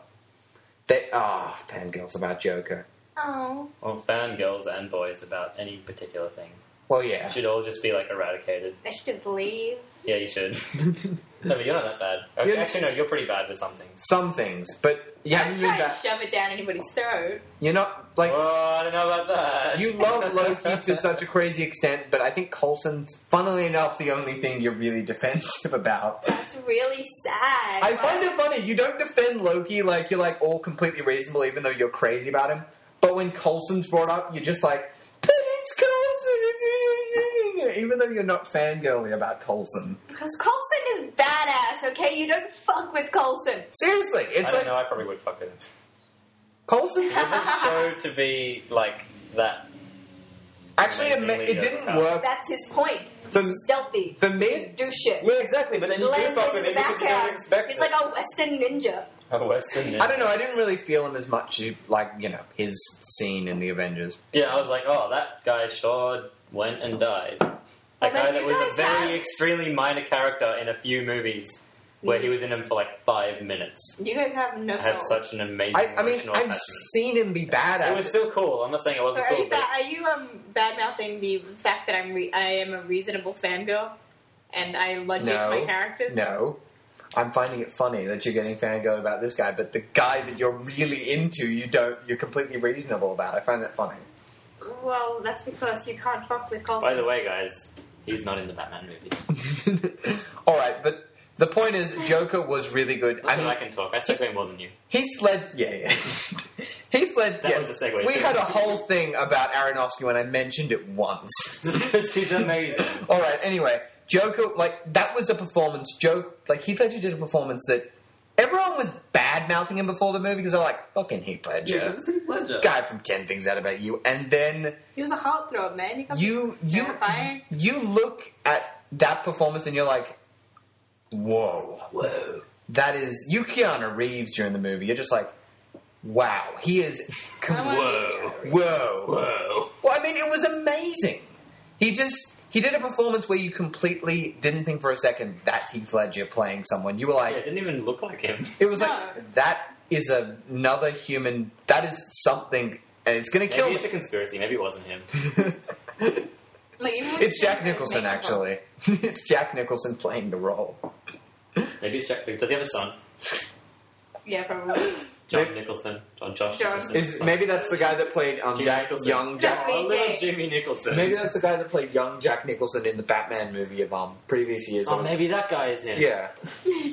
They ah, fangirls about Joker. oh, Well, fangirls and boys about any particular thing Well, yeah. should all just be like eradicated. they should just leave. Yeah, you should. no, but you're not that bad. You're- actually, no, you're pretty bad with some things. Some things, but you Don't haven't been try to that. shove it down anybody's throat. You're not like Oh, I don't know about that. you love Loki to such a crazy extent, but I think Coulson's, funnily enough, the only thing you're really defensive about. That's really sad. I find it funny. You don't defend Loki like you're like all completely reasonable, even though you're crazy about him. But when Coulson's brought up, you're just like, but it's Coulson, even though you're not fangirly about Coulson. Because Coulson is badass, okay? You don't fuck with Coulson. Seriously, I it's don't like know. I probably would fuck with him. Coulson. It's showed to be like that. Actually, it, ma- it didn't work That's his point. For- He's stealthy. for me. Do shit. Yeah, exactly. But then you do Blends fuck into with the him because you don't background. expect He's it. like a Western ninja. a Western. Ninja. I don't know. I didn't really feel him as much like you know his scene in the Avengers. Yeah, I was like, oh, that guy sure went and died. Well, That guy that was a very have- extremely minor character in a few movies, where he was in them for like five minutes. You guys have no I have soul. such an amazing I, I mean, emotional I've attachment. seen him be badass. It was still cool. I'm not saying it So wasn't are cool, you, but are you um, bad mouthing the fact that I'm re- I am a reasonable fangirl and I like No. my characters? No. I'm finding it funny that you're getting fangirl about this guy, but the guy that you're really into, you don't. You're completely reasonable about. I find that funny. Well, that's because you can't fuck with Coulson. by the way, guys, he's not in the Batman movies. All right, but the point is, Joker was really good. Not I mean, I can talk. I segue more than you. He Led, yeah, yeah. he Led, That yeah. was a segue, We too. had a whole thing about Aronofsky when I mentioned it once. Because he's amazing. All right. Anyway, Joker, like that was a performance. Joke, like Heath Ledger did a performance that everyone was bad mouthing him before the movie because they're like, "Fucking Heath Ledger, pleasure. guy from Ten Things Out About You," and then He was a heartthrob, man. You, can't you you terrifying. you look at that performance and you're like, "Whoa, Whoa. that is you, Keanu Reeves during the movie." You're just like, "Wow, he is." I wanna Whoa. be- Whoa. Whoa. Well, I mean, it was amazing. He just he did a performance where you completely didn't think for a second that's Heath Ledger playing someone. You were Yeah, like, it didn't even look like him. it was No. like that is another human. That is something, and it's going to kill. Maybe it's a conspiracy. Maybe it wasn't him. Like, even it's Jack Nicholson, actually. it's Jack Nicholson playing the role. Maybe it's Jack. Does he have a son? Yeah, probably. John Maybe- Nicholson, John Josh John. Nicholson. Is maybe that's the guy that played um, Jimmy Jack, Nicholson. young Jack. That's me. Little Jay. Jimmy Nicholson. Maybe that's the guy that played young Jack Nicholson in the Batman movie of um previous years. Oh, maybe that guy is in. Yeah.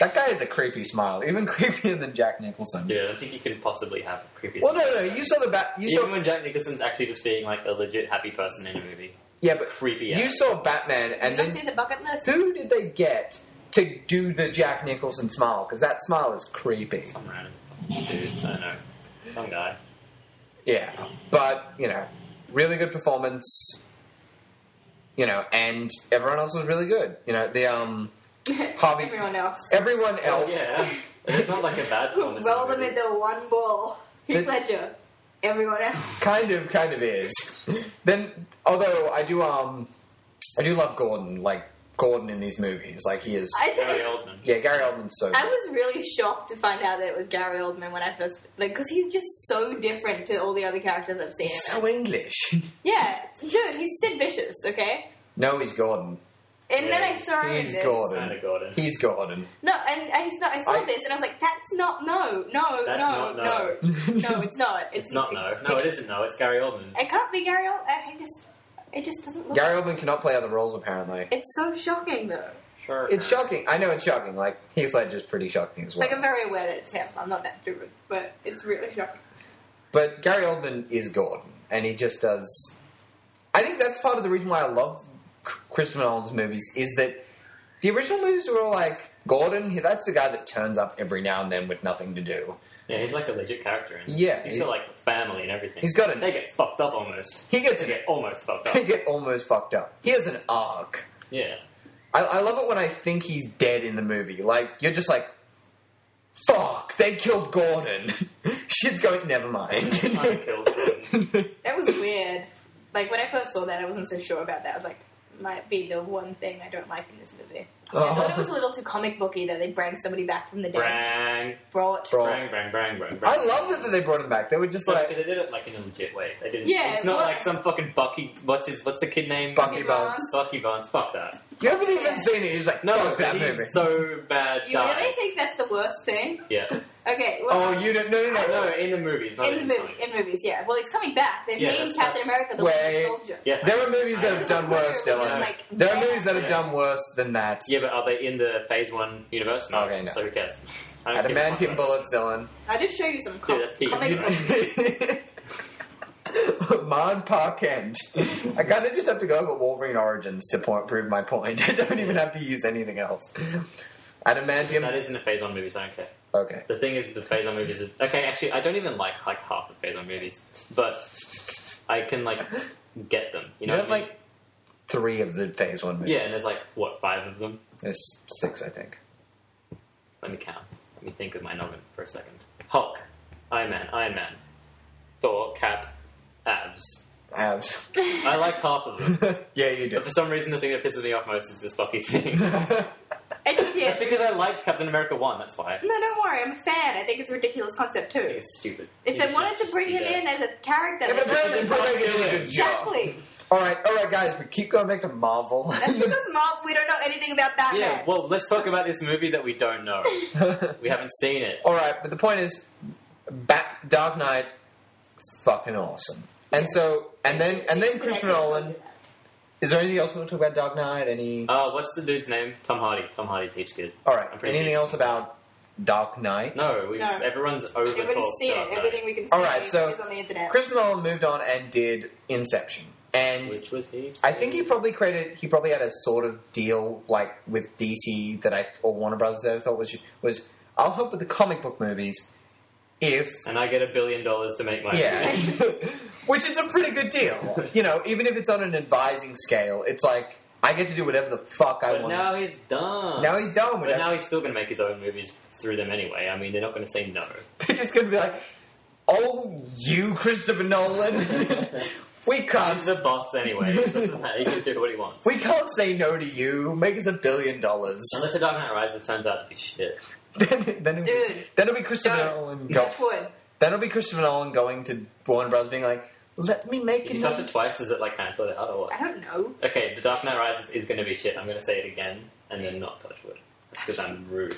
that guy has a creepy smile, even creepier than Jack Nicholson. Dude, I don't think you can possibly have a creepy. Well, no, smile. no, you saw the bat. You Even saw, when Jack Nicholson's actually just being like a legit happy person in a movie, yeah, but creepy. you ass. saw Batman, And and you don't then see the bucket list? who did they get to do the Jack Nicholson smile? Because that smile is creepy. some random dude. I don't know, some guy. Yeah, but you know, really good performance. You know, and everyone else was really good. You know, the um Harvey- Everyone else. everyone else. Yeah, it's not like a bad performance. in Roll the them into one ball. The- Heath Ledger. Everyone else. kind of kind of is then although i do um i do love gordon like gordon in these movies like he is I, Gary Oldman. yeah gary oldman's so I good. was really shocked to find out that it was Gary Oldman when I first like because he's just so different to all the other characters I've seen. he's so english Yeah, dude, he's Sid Vicious, okay? no he's gordon And then I saw him he's this. Gordon. Kind Gordon. he's gordon No, and I saw, I saw I- this and I was like, that's not no, no, That's no, not no, no. no, it's not. It's, It's not no. No, it isn't no. It's Gary Oldman. It can't be Gary Oldman. I just, it just doesn't look. gary oldman cannot play other roles apparently It's so shocking though. Sure. it's shocking i know it's shocking like heath ledger's pretty shocking as well Like I'm very aware that it's him. I'm not that stupid, but it's really shocking. but gary oldman is gordon and he just does i think that's part of the reason why i love C- christopher nolan's movies is that the original movies were all like gordon he- that's the guy that turns up every now and then with nothing to do Yeah, he's like a legit character. In it. Yeah, he's he's- got like family and everything. He's got an- They get fucked up almost. he gets They get almost fucked up. he get almost fucked up. He has an arc. yeah. I, I love it when I think he's dead in the movie. Like you're just like, fuck, they killed Gordon. Shit's going. Never mind. I killed Gordon. That was weird. Like when I first saw that, I wasn't so sure about that. I was like, might be the one thing I don't like in this movie. Oh. I thought it was a little too comic booky that they bring somebody back from the dead. Brang, Brought. Bro. brang, brang, brang, brang, brang. I loved it that they brought him back. They were just No, like because they did it like in a legit way. They didn't. Yeah, it's not what- like some fucking Bucky. What's his? What's the kid name? Bucky Bucky Barnes. Barnes. Bucky Barnes. Fuck that. You haven't even Yeah. seen it. You're just like, No, fuck that he's movie. so bad. You die. really think that's the worst thing? Yeah. Okay. Well, oh, you don't. No, no, no. No, in the movies, not in in, the movie, comics. in movies, yeah. Well, he's coming back. They've Yeah, named that's- Captain America the Wait. Winter Soldier. Yeah. There are movies that have done worse, Dylan. Like, There are movies that have Yeah. done worse than that. Yeah, but are they in the Phase One universe? No. Okay, no. So who cares? I don't give a fuck Adamantium about bullets, Dylan. I just show you some com- Dude, that's peak. comic books. Man Parkent. I kind of just have to go with Wolverine Origins to point, prove my point. I don't even have to use anything else. Adamantium. That is in the Phase One movies. I don't care. okay. The thing is, the Phase One movies is okay. Actually, I don't even like like half the Phase One movies, but I can like get them. You You know, don't what I mean? like three of the Phase One movies. Yeah, and there's like what five of them. There's six, I think. Let me count. Let me think of my noggin for a second. Hulk, Iron Man, Iron Man, Thor, Cap, Abs. Abs. I like half of them, yeah, you do. but for some reason, the thing that pisses me off most is this Bucky thing. I just, yeah. That's because I liked Captain America one. That's why. No, don't worry. I'm a fan. I think it's a ridiculous concept too. It's stupid. If He they should wanted to just bring be him dead. in as a character, Yeah, but they apparently should they're just- not doing a good job. exactly. all right, all right, guys. We keep going back to Marvel. That's because Mark, we don't know anything about Batman. Yeah, well, let's talk about this movie that we don't know. We haven't seen it. all right, but the point is, Bat- Dark Knight, fucking awesome. And so, and then, and then Christopher Nolan. Is there anything else we want to talk about Dark Knight? Any? Uh, what's the dude's name? Tom Hardy. Tom Hardy's heaps good. all right. Anything sure. else about Dark Knight? No, we've, No. everyone's over Everybody's talked seen Dark it. Knight, Everything we can see All right, so is on the internet. Christopher Nolan moved on and did Inception, and which was heaps. I think he probably created. He probably had a sort of deal like with DC that I or Warner Brothers that I thought was was I'll help with the comic book movies if and I get a billion dollars to make my yeah, which is a pretty good deal. You know, even if it's on an advising scale, it's like I get to do whatever the fuck I But want. now he's done. Now he's done but now he's still going to make his own movies through them anyway. I mean, they're not going to say no. They're just going to be like, "Oh, you, Christopher Nolan, we can't." the boss anyway. He can do what he wants. We can't say no to you. Make us a billion dollars. Unless The Dark Knight Rises turns out to be shit. Then, then, it'll, Dude. then it'll be Christopher Don't. Nolan. Go, Touch wood. then it'll be Christopher Nolan going to Warner Brothers, being like, "Let me make If it." you touch it twice, does it like cancel it out or what? I don't know. Okay, The Dark Knight Rises is going to be shit. I'm going to say it again and then not touch wood. Because I'm rude.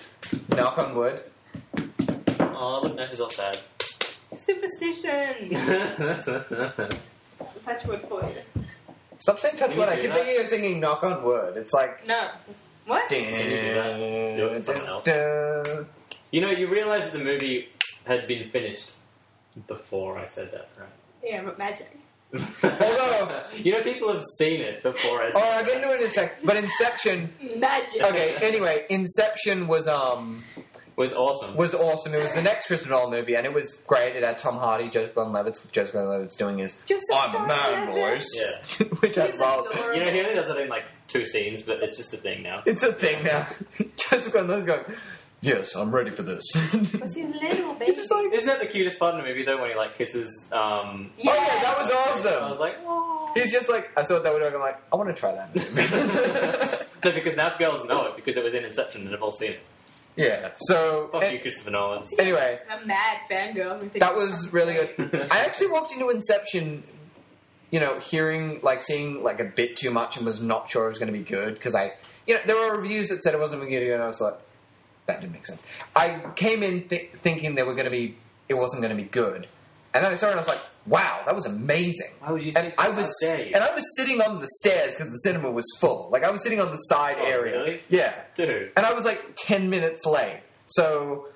Knock on wood. Oh, look, now she's all sad. Superstition. Touch wood for you. Stop saying touch Can wood. I do keep that? thinking you're singing knock on wood. It's like. No. What? you do that? Do it with someone else. Dun. You know, you realise that the movie had been finished before I said that, right? Yeah, but magic. Although- you know, people have seen it before I said Oh, I'll get into it in a sec. But Inception. Magic. Okay. Anyway, Inception was um was awesome. was awesome. It was the next Christopher Nolan movie, and it was great. It had Tom Hardy, Joseph Gordon-Levitt. Joseph Gordon-Levitt's doing his Joseph "I'm a man" Gordon-Levitt. voice, Yeah. which I He's love. adorable. You know, he only does it in like two scenes, but it's just a thing now. It's a thing now. Joseph Gordon-Levitt's going, "Yes, I'm ready for this." What's his little baby? It's just like, Isn't that the cutest part in the movie though, when he like kisses? Um, oh yeah, that was awesome. I was like, oh. He's just like, I saw that would I'm like, I want to try that. no, because now the girls know it because it was in Inception and they've all seen it. yeah. So Fuck an- you, Christopher Nolan. anyway, a mad fangirl. who that was really good. I actually walked into Inception, you know, hearing like seeing like a bit too much and was not sure it was going to be good because I, you know, there were reviews that said it wasn't going to be good, and I was like, that didn't make sense. I came in th- thinking they were going to be, it wasn't going to be good, and then I saw it and I was like, wow, that was amazing. Why would you And I was, How dare you? and I was sitting on the stairs because the cinema was full. Like I was sitting on the side Oh, area. really? Yeah, Dude. and I was like ten minutes late, so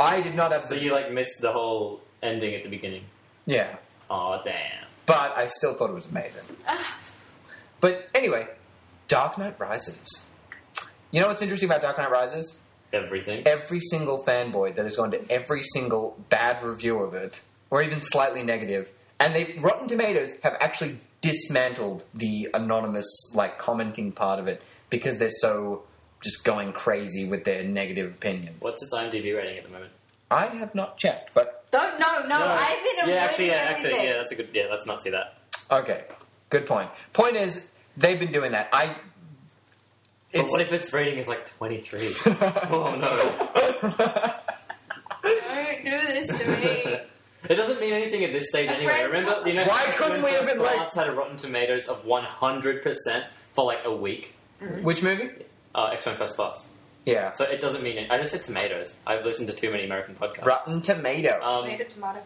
I did not have So the you like missed the whole ending at the beginning. yeah. Oh damn. But I still thought it was amazing. But anyway, Dark Knight Rises. You know what's interesting about Dark Knight Rises? Everything. Every single fanboy that has gone to every single bad review of it, or even slightly negative, and they Rotten Tomatoes have actually dismantled the anonymous like commenting part of it because they're so just going crazy with their negative opinions. What's its IMDb rating at the moment? I have not checked, but Don't no no. I've been avoiding yeah, actually, yeah, everything. actually, yeah, that's a good. Yeah, let's not see that. okay, good point. Point is, they've been doing that. I. But what if its rating is like twenty three? oh no. Don't do this to me. It doesn't mean anything at this stage A anyway. friend- Remember, you know, Why couldn't we have been like- Class had a Rotten Tomatoes of one hundred percent for like a week. Which movie? Uh, X Men First Class. Yeah. So it doesn't mean. I just said tomatoes. I've listened to too many American podcasts. Rotten Tomato. Um, Tomato tomato.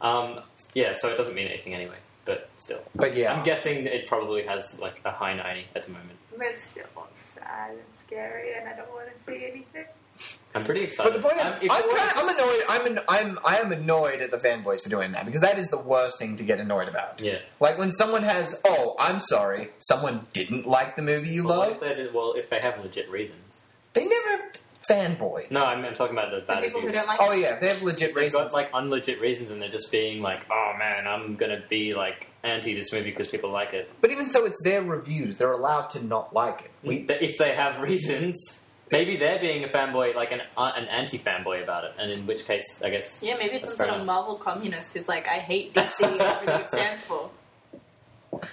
um, yeah, so it doesn't mean anything anyway. But still, but yeah. I'm guessing it probably has like a high ninety at the moment. But it's still sad and scary, and I don't want to see anything. I'm pretty excited. But the point is, Um, I'm, kind of, I'm annoyed. I'm, an, I'm, I am annoyed at the fanboys for doing that because that is the worst thing to get annoyed about. Yeah. Like when someone has, oh, I'm sorry, someone didn't like the movie you Well, love. if did, well, if they have legit reasons. They never fanboy. No, I'm, I'm talking about the The bad people who reviews. don't like. Oh yeah, they have legit They've reasons. got like unlegit reasons, and they're just being like, "Oh man, I'm gonna be like anti this movie because people like it." but even so, it's their reviews. They're allowed to not like it. We, But if they have reasons, maybe they're being a fanboy, like an uh, an anti fanboy about it, and in which case, I guess Yeah, maybe it's That's some sort of enough. Marvel communist who's like, I hate DC and everything it stands for.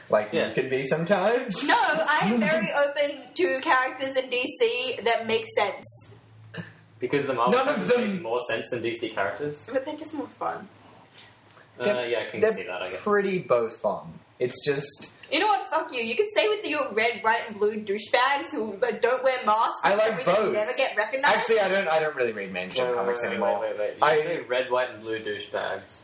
like Yeah. you can be sometimes. No, I am very open to characters in DC that make sense, because the Marvel None of characters them- make more sense than DC characters. but they're just more fun. Uh, They're- yeah, I can see that. I guess. pretty both fun. It's just You know what? Fuck you. You can stay with your red, white, and blue douchebags who uh, don't wear masks. I like some reason both. Never get recognized. actually I don't. I don't really read mainstream Wait, wait, comics wait, anymore. Wait, wait, wait. I- You say red, white, and blue douchebags.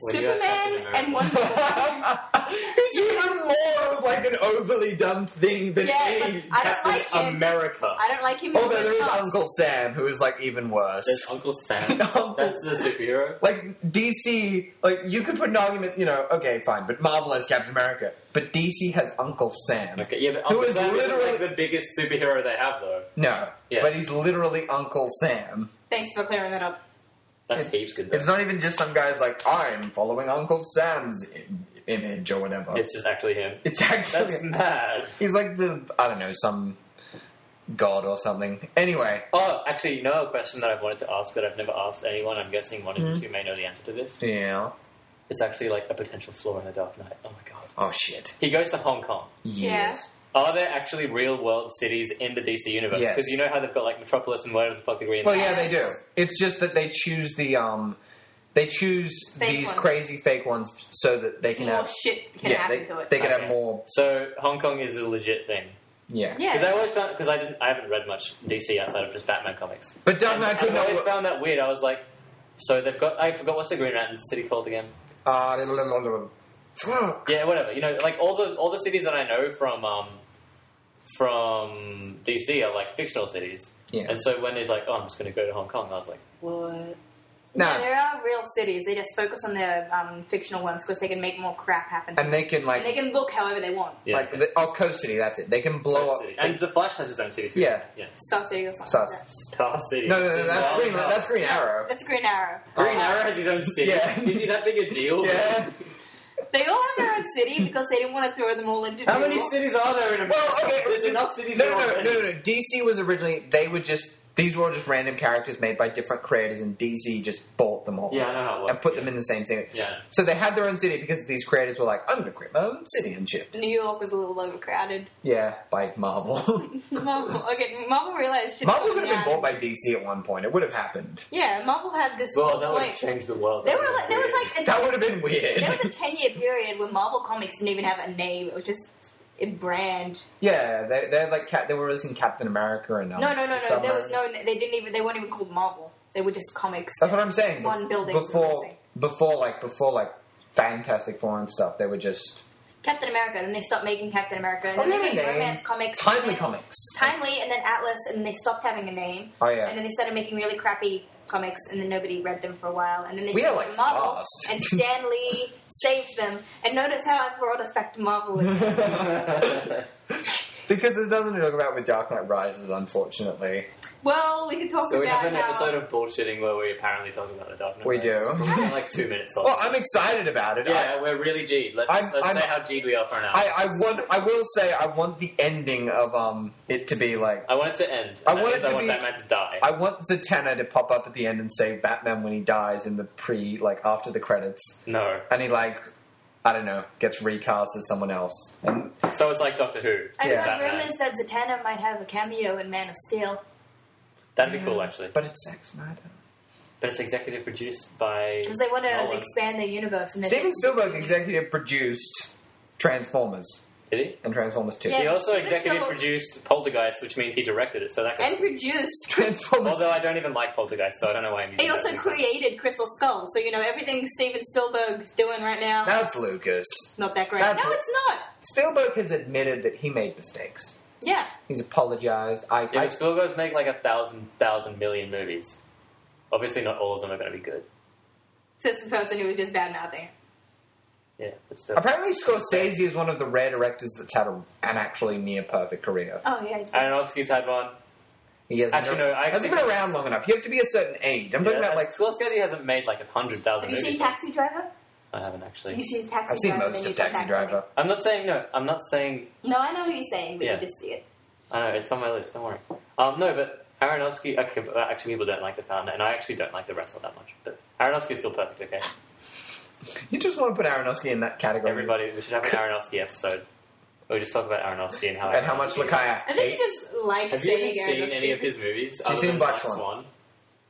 When you have Captain Superman and Wonder Woman. He's even more of like an overly done thing than Yeah, any I don't Captain like him. America. I don't like him. in Although there is masks. Uncle Sam, who is like even worse. There's Uncle Sam. Uncle- That's the superhero. like DC, like you could put an argument, you know, okay, fine, but Marvel has Captain America, but DC has Uncle Sam. Okay, yeah, but Uncle is Sam isn't literally- like the biggest superhero they have, though. No, Yeah. but he's literally Uncle Sam. Thanks for clearing that up. That's It- heaps good. Though. It's not even just some guys like I'm following Uncle Sam's image or whatever. It's just actually him. It's actually That's mad. he's like the I don't know some god or something. Anyway, Oh, actually, you know a question that I've wanted to ask that I've never asked anyone. I'm guessing one of Hmm. you two may know the answer to this. yeah. It's actually like a potential flaw in the Dark Knight. Oh my god. Oh shit. He goes to Hong Kong. Yeah. Yes. Are there actually real world cities in the DC universe? Yes. Because you know how they've got like Metropolis and whatever the fuck degree. Well, yeah, they do. It's just that they choose the um, they choose Fake these ones. crazy fake ones so that they can More have shit can yeah, happen they, to it. they can Okay. have more. So Hong Kong is a legit thing. Yeah. yeah. Because I always found because I didn't I haven't read much DC outside of just Batman comics. But Dark And Knight could I've not. always found that weird. I was like, So they've got. I forgot what's the Green Lantern city called again. Uh, fuck. Yeah, whatever. You know, like all the all the cities that I know from um, from DC are like fictional cities. Yeah. And so when he's like, "Oh, I'm just going to go to Hong Kong," I was like, "What?" No. Yeah, there are real cities. They just focus on the um, fictional ones because they can make more crap happen. And they can like And they can look however they want. Yeah. like the, oh Coast City. That's it. They can blow Coast up. City. And the Flash has his own city too. Yeah. Yeah. Star City or something. Stars. like that. Star City. No, no, no, that's Green. That's Green Arrow. That's Green Arrow. Green Arrow has his own city. Yeah. Is he that big a deal? Yeah. They all have their own city because they didn't want to throw them all into How New many York. cities are there in America? Well, okay. There's enough cities No, no, no, no, no, no. DC was originally they would just these were all just random characters made by different creators, and DC just bought them all Yeah, I know how it works. and put them yeah. in the same thing. Yeah. So they had their own city because these creators were like, I'm going to create my own city and shit. New York was a little overcrowded. Yeah, by Marvel. Marvel, okay, Marvel realized shit Marvel was could have been bought by DC at one point. It would have happened. Yeah, Marvel had this Well, that would have point. changed the world. There were like, there was like a That would have been weird. there was a ten year period where Marvel Comics didn't even have a name. It was just a brand. yeah, they they're like they were releasing Captain America and um, No, no, no, no. There was no. They didn't even. They weren't even called Marvel. They were just comics. That's what I'm saying. One Bef- building before before like before like Fantastic Four and stuff. They were just Captain America. Then they stopped making Captain America. And Oh, then they made romance comics. Timely then- Comics. Timely, and then Atlas, and they stopped having a name. Oh yeah. And then they started making really crappy comics, and then nobody read them for a while. And then they We came are, like, Marvel, fast. and Stan Lee saved them. And notice how I brought us back to Marvel. because there's nothing to talk about with Dark Knight Rises, unfortunately. Well, we can talk about it. So we about have an how. episode of bullshitting where we apparently talk about the Dark Knight. We do. We're like two minutes long. Well, I'm excited about it. yeah, we're really G'd. Let's, I'm- let's I'm- say how G'd we are for an hour. I, I, I want. I will say, I want the ending of um it to be like. I want it to end. I and that want means it to I want be- Batman to die. I want Zatanna to pop up at the end and save Batman when he dies in the pre, like after the credits, no. and he like, I don't know, gets recast as someone else. And So it's like Doctor Who. I've Yeah. heard Batman. rumors that Zatanna might have a cameo in Man of Steel. That'd be cool, actually. But it's Zack Snyder. But it's executive produced by. Because they want to Nolan. expand their universe. And they Steven think- Spielberg executive produced Transformers Did he? and Transformers Two. Yeah. He also Steven executive Spielberg- produced Poltergeist, which means he directed it. So that. And Could, produced. Transformers. although I don't even like Poltergeist, so I don't know why I'm using. He that also as an example. created Crystal Skull. So, you know, everything Steven Spielberg's doing right now, That's Lucas. not that great. That's- no, it's not. Spielberg has admitted that he made mistakes. Yeah. He's apologized. I, Yeah, I but Spielberg's make like a thousand, thousand million movies. Obviously, not all of them are going to be good. Says the person who was just bad mouthing. Yeah, but still. apparently Scorsese is one of the rare directors that's had a, an actually near perfect career. Oh, yeah. He's Aronofsky's had one. He hasn't, Actually, no, I hasn't actually- been around long enough. You have to be a certain age. I'm talking Yeah, about like Scorsese hasn't made like a hundred thousand Have you movies. seen Taxi Driver? I haven't actually. You see Taxi I've seen Driver, most of Taxi back to me. Driver. I'm not saying no. I'm not saying. No, I know what you're saying, but Yeah. you just see it. I know it's on my list. Don't worry. Um, no, but Aronofsky. Okay, but actually, people don't like the fountain, and I actually don't like the wrestler that much. But Aronofsky is still perfect. Okay, You just want to put Aronofsky in that category. everybody, we should have an Aronofsky episode. Where we just talk about Aronofsky and how. And how much Aronofsky- Lakaya I think you hates. just like Have you saying even seen Aronofsky. any of his movies? other seen than Black Black Swan?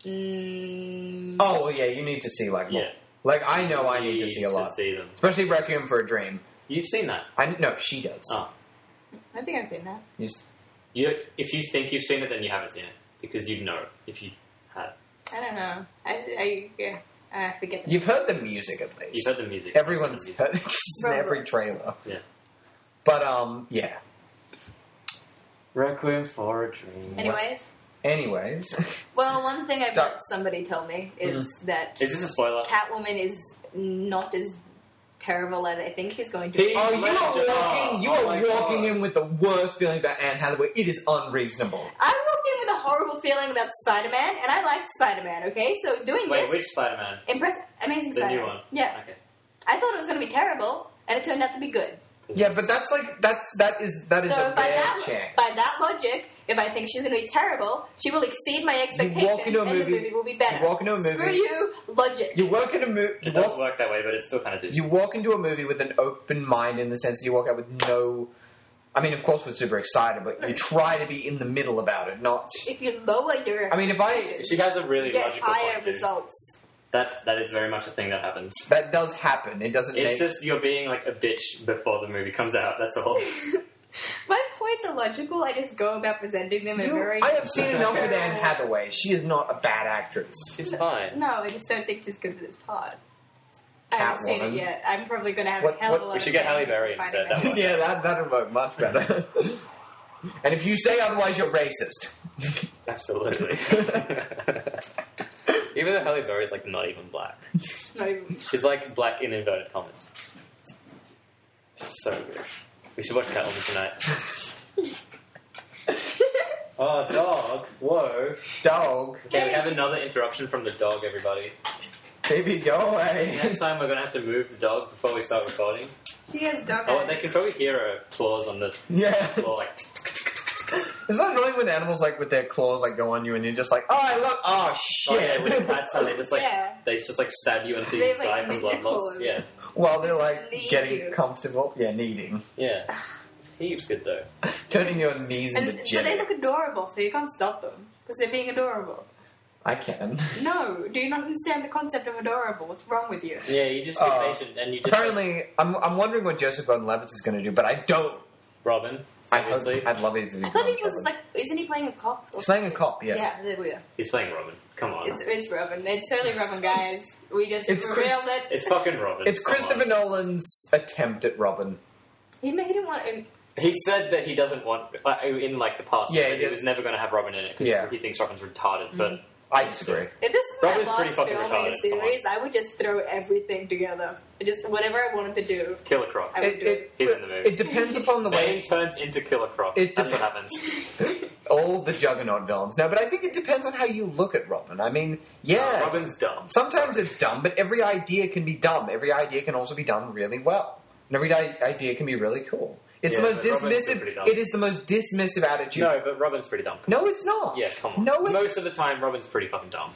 Mm, Oh well, yeah, you need to see like more. Yeah. Like I know I need to see a lot, see them. especially Requiem for a Dream. You've seen that. I no, she does. Oh. I think I've seen that. You s- You, if you think you've seen it, then you haven't seen it because you'd know if you had. I don't know. I, I, yeah, I forget. the- You've heard the music at least. You've heard the music. Everyone's You've heard heard it's in every trailer. Yeah. But um, yeah. Requiem for a Dream. Anyways, Anyways, well, one thing I've Duck. let somebody tell me is hmm. that Is this a spoiler? Catwoman is not as terrible as I think she's going to. He- be. oh, you Legend. are walking. You Oh are walking God. in with the worst feeling about Anne Hathaway. It is unreasonable. I walked in with a horrible feeling about Spider-Man, and I liked Spider-Man. Okay, so doing Wait, this, which Spider-Man? impress, amazing The Spider-Man. new one. Yeah, Okay. I thought it was going to be terrible, and it turned out to be good. Yeah, but that's like that's that is that is so a by rare that chance. by that logic, if I think she's going to be terrible, she will exceed my expectations, walk into a and the movie- movie will be better. you walk into a movie- Screw you, logic. You work in a movie. It does work that way, but it's still kind of you walk into a movie with an open mind in the sense that you walk out with no. I mean, of course, we're super excited, but you try to be in the middle about it, not. if you lower your, I mean, if I She has a you really get logical higher point. too. results. That that is very much a thing that happens. that does happen, it doesn't It's make. just you're being like a bitch before the movie comes out. That's all. My points are logical. I just go about presenting them in You- very. I have seen enough with Anne Hathaway. She is not a bad actress. She's fine. No, I just don't think she's good for this part. I haven't seen it Catwoman. yet. I'm probably going to have What- a hell of a lot we of should get fun Halle Berry finding instead, out. that yeah, that that'd work much better. and if you say otherwise, you're racist. Absolutely. even though Halle Berry's like not even black. It's not even- She's like black in inverted commas. She's so good. We should watch Catwoman tonight. oh, dog. Whoa. Dog, Okay, we have another interruption from the dog, everybody. baby, go away. Next time we're going to have to move the dog before we start recording. She has dog Oh, eyes. they can probably hear her claws on the yeah. floor, like. It's not annoying when animals like with their claws like go on you and you're just like, oh, I love, oh Oh yeah, shit. with cats, how they just like Yeah. they just like stab you until They, you like, die from lick blood loss. claws. Yeah, While they're like Need getting you. comfortable, yeah, kneading, yeah. Heaps good though. turning your knees And, into but jelly. they look adorable, so you can't stop them because they're being adorable. I can. No, do you not understand the concept of adorable? What's wrong with you? Yeah, you just be Uh, patient and you just like, Apparently, I'm, I'm wondering what Joseph Gordon-Levitt is going to do, but I don't. Robin. I Obviously, I'd love it if he I thought he becomes was Robin. like, isn't he playing a cop? He's playing a cop, yeah. yeah, there we are. he's playing Robin. Come on, It's it's, it's Robin. It's totally Robin, guys. We just It's Chris- revealed it. It's fucking Robin. It's Come Christopher on. Nolan's attempt at Robin. He, he didn't want. To, He said that he doesn't want uh, in like the past. Yeah, Yeah, he he, did. was never going to have Robin in it because Yeah. he thinks Robin's retarded. But I disagree. if this was Robin's my pretty last fucking film in retarded, a come series, I would just throw everything together. I just whatever I wanted to do. Killer Croc. I would It, do it, He's in the movie. it depends upon the Bane way turns into Killer Croc. It That's what happens. all the Juggernaut villains. No, but I think it depends on how you look at Robin. I mean, yeah, Robin's dumb. sometimes it's dumb, but every idea can be dumb. Every idea can also be done really well, and every di- idea can be really cool. It's Yeah, the most but Robin's still dismissive. It is the most dismissive attitude. No, but Robin's pretty dumb. No, it's not. Yeah, come on. No, it's Most of the time, Robin's pretty fucking dumb.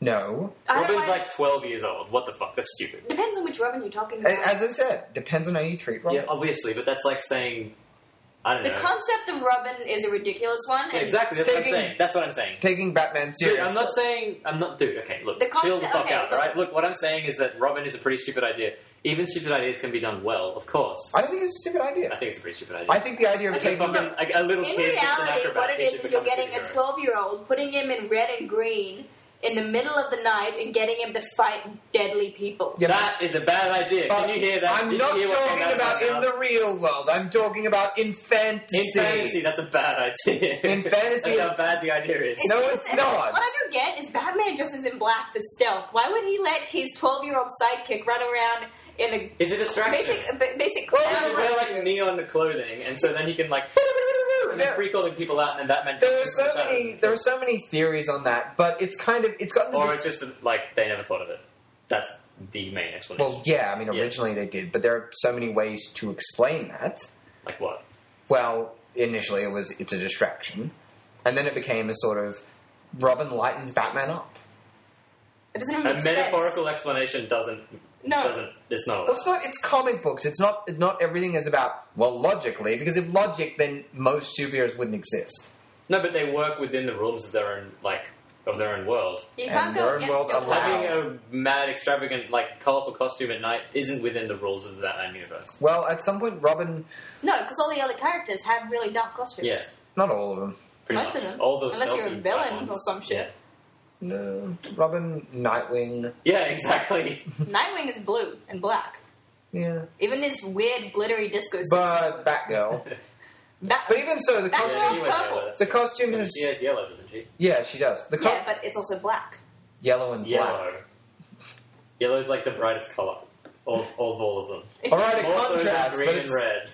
no. I Robin's like- like 12 years old. What the fuck? That's stupid. Depends on which Robin you're talking A- about. As I said, depends on how you treat Robin. Yeah, obviously, but that's like saying, I don't know. the know. concept of Robin is a ridiculous one. Yeah, exactly, that's what Taking- I'm saying. That's what I'm saying. Taking Batman seriously. Dude, I'm not saying I'm not. Dude, okay, look, The chill the fuck okay, out, look. alright? Look, what I'm saying is that Robin is a pretty stupid idea. Even stupid ideas can be done well, of course. I don't think it's a stupid idea. I think it's a pretty stupid idea. I think the idea of it's a taking fucking like, a little In kid that's an reality, acrobat. what it he is should is you're become getting a superhero. 12 year old, putting him in red and green in the middle of the night, and getting him to fight deadly people. Yeah, That is a bad idea. Can you hear that? I'm Did not hear what came talking out of about my in mouth? the real world. I'm talking about in fantasy. In fantasy, that's a bad idea. In fantasy- that's how bad the idea is. No, it's not. What I don't get is Batman dresses in black for stealth. Why would he let his 12 year old sidekick run around in a It's a distraction. basic, ba- basic He clown should wear like neon clothing, and so then he can like and then There- freak all the people out, and then Batman. There are so the many. There are so many theories on that, but it's kind of it's got. Or it's just like they never thought of it. That's the main explanation. well, yeah. I mean, Yeah. originally they did, but there are so many ways to explain that. like what? Well, initially it was it's a distraction, and then it became a sort of Robin lightens Batman up. It doesn't even A make metaphorical explanation doesn't No. doesn't. It's not. Allowed. it's not. It's comic books. It's not. Not everything is about well, logically, because if logic, then most superheroes wouldn't exist. No, but they work within the rules of their own like of their own world. You And can't their go own world your allows- Having a mad, extravagant, like colorful costume at night isn't within the rules of the Batman universe. Well, at some point, Robin. No, because all the other characters have really dark costumes. Yeah, Not all of them. pretty Most much. of them. All those Unless you're a villain type or some shit. No, Robin, Nightwing. Yeah, yeah exactly. Nightwing is blue and black. Yeah, Even this weird glittery disco suit. but Batgirl. That- but even so, the costume. all she wears purple. The costume is She has yellow, doesn't she? yeah, she does. The co- yeah, but it's also black. yellow and Yellow. black. Yellow is like the brightest color. All, all of all of them. All right, a More so contrast, green but and red.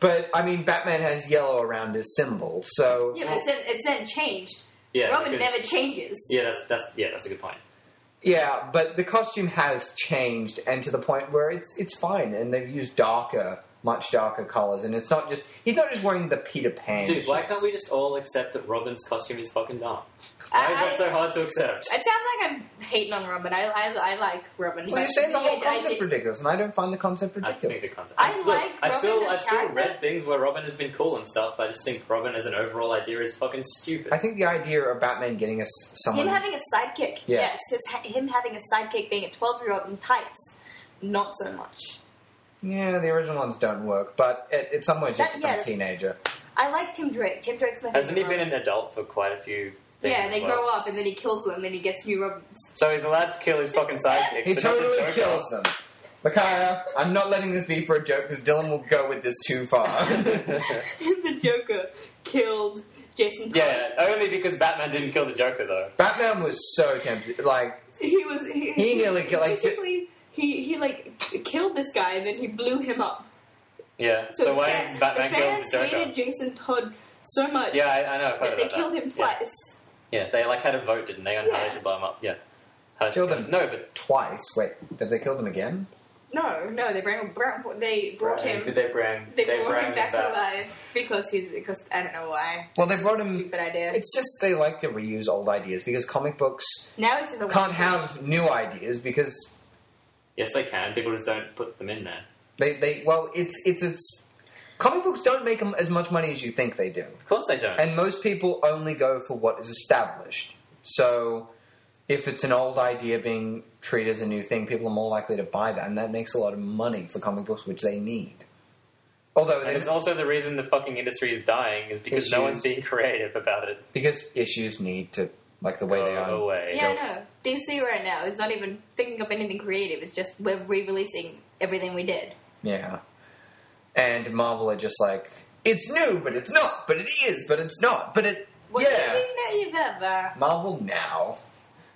but I mean, Batman has yellow around his symbol, so Yeah, but it's then, it's then changed. Yeah, Robin because- never changes. Yeah, that's that's yeah, that's a good point. yeah. But the costume has changed, and to the point where it's it's fine, and they've used darker, much darker colors, and it's not just he's not just wearing the Peter Pan. Dude, why shit. can't we just all accept that Robin's costume is fucking dumb? Why is that so hard to accept? It sounds like I'm hating on Robin. I, I, I like Robin. Well, you're saying the whole I- I ridiculous, and I don't find the concept I ridiculous. think the concept. I Look, like I Robin still, as a I've still character. read things where Robin has been cool and stuff. But I just think Robin as an overall idea is fucking stupid. I think the idea of Batman getting us someone. Him having a sidekick, Yeah. yes. His, him having a sidekick being a 12 year old in tights, not so much. Yeah, the original ones don't work, but it, it's somewhere just That- become yeah, a teenager. I like Tim Drake. Tim Drake's my favorite. Hasn't he favorite been an adult for quite a few things? Yeah, as they well? grow up and then he kills them and he gets new Robins. So he's allowed to kill his fucking sidekicks. He but not the totally Joker. kills them. Micaiah, I'm not letting this be for a joke because Dylan will go with this too far. the Joker killed Jason Todd. yeah, only because Batman didn't kill the Joker though. Batman was so tempted. Like, He was he, He nearly killed- like, basically he he like k- killed this guy and then he blew him up. Yeah. So, the why fan- didn't Batman the kill fans the Joker? hated Jason Todd so much Yeah, I, I know. I've heard that they about killed that. him Yeah. twice. Yeah. they like had a vote, didn't they, on how Yeah. they should blow him up? Yeah. How they Killed should him. No, but twice. Wait, did they kill them again? No, no, they bring, bring they brought him Did they bring? they, they brought bring him back to life because he's because I don't know why. Well, they brought him. Stupid idea. It's just they like to reuse old ideas because comic books now it's just a can't have new ideas because Yes, they can. People just don't put them in there. they, they well, it's it's as comic books don't make as much money as you think they do, Of course they don't. and most people only go for what is established. So, if it's an old idea being treated as a new thing, people are more likely to buy that, and that makes a lot of money for comic books, which they need. Although, and it's also the reason the fucking industry is dying is because no one's being creative about it. because issues need to like the way Go they are. away. Yeah, I know. DC right now is not even thinking of anything creative. It's just we're re-releasing everything we did. Yeah. And Marvel are just like, it's new, but it's not, but it is, but it's not, but it. What yeah. anything that you've ever. Marvel Now,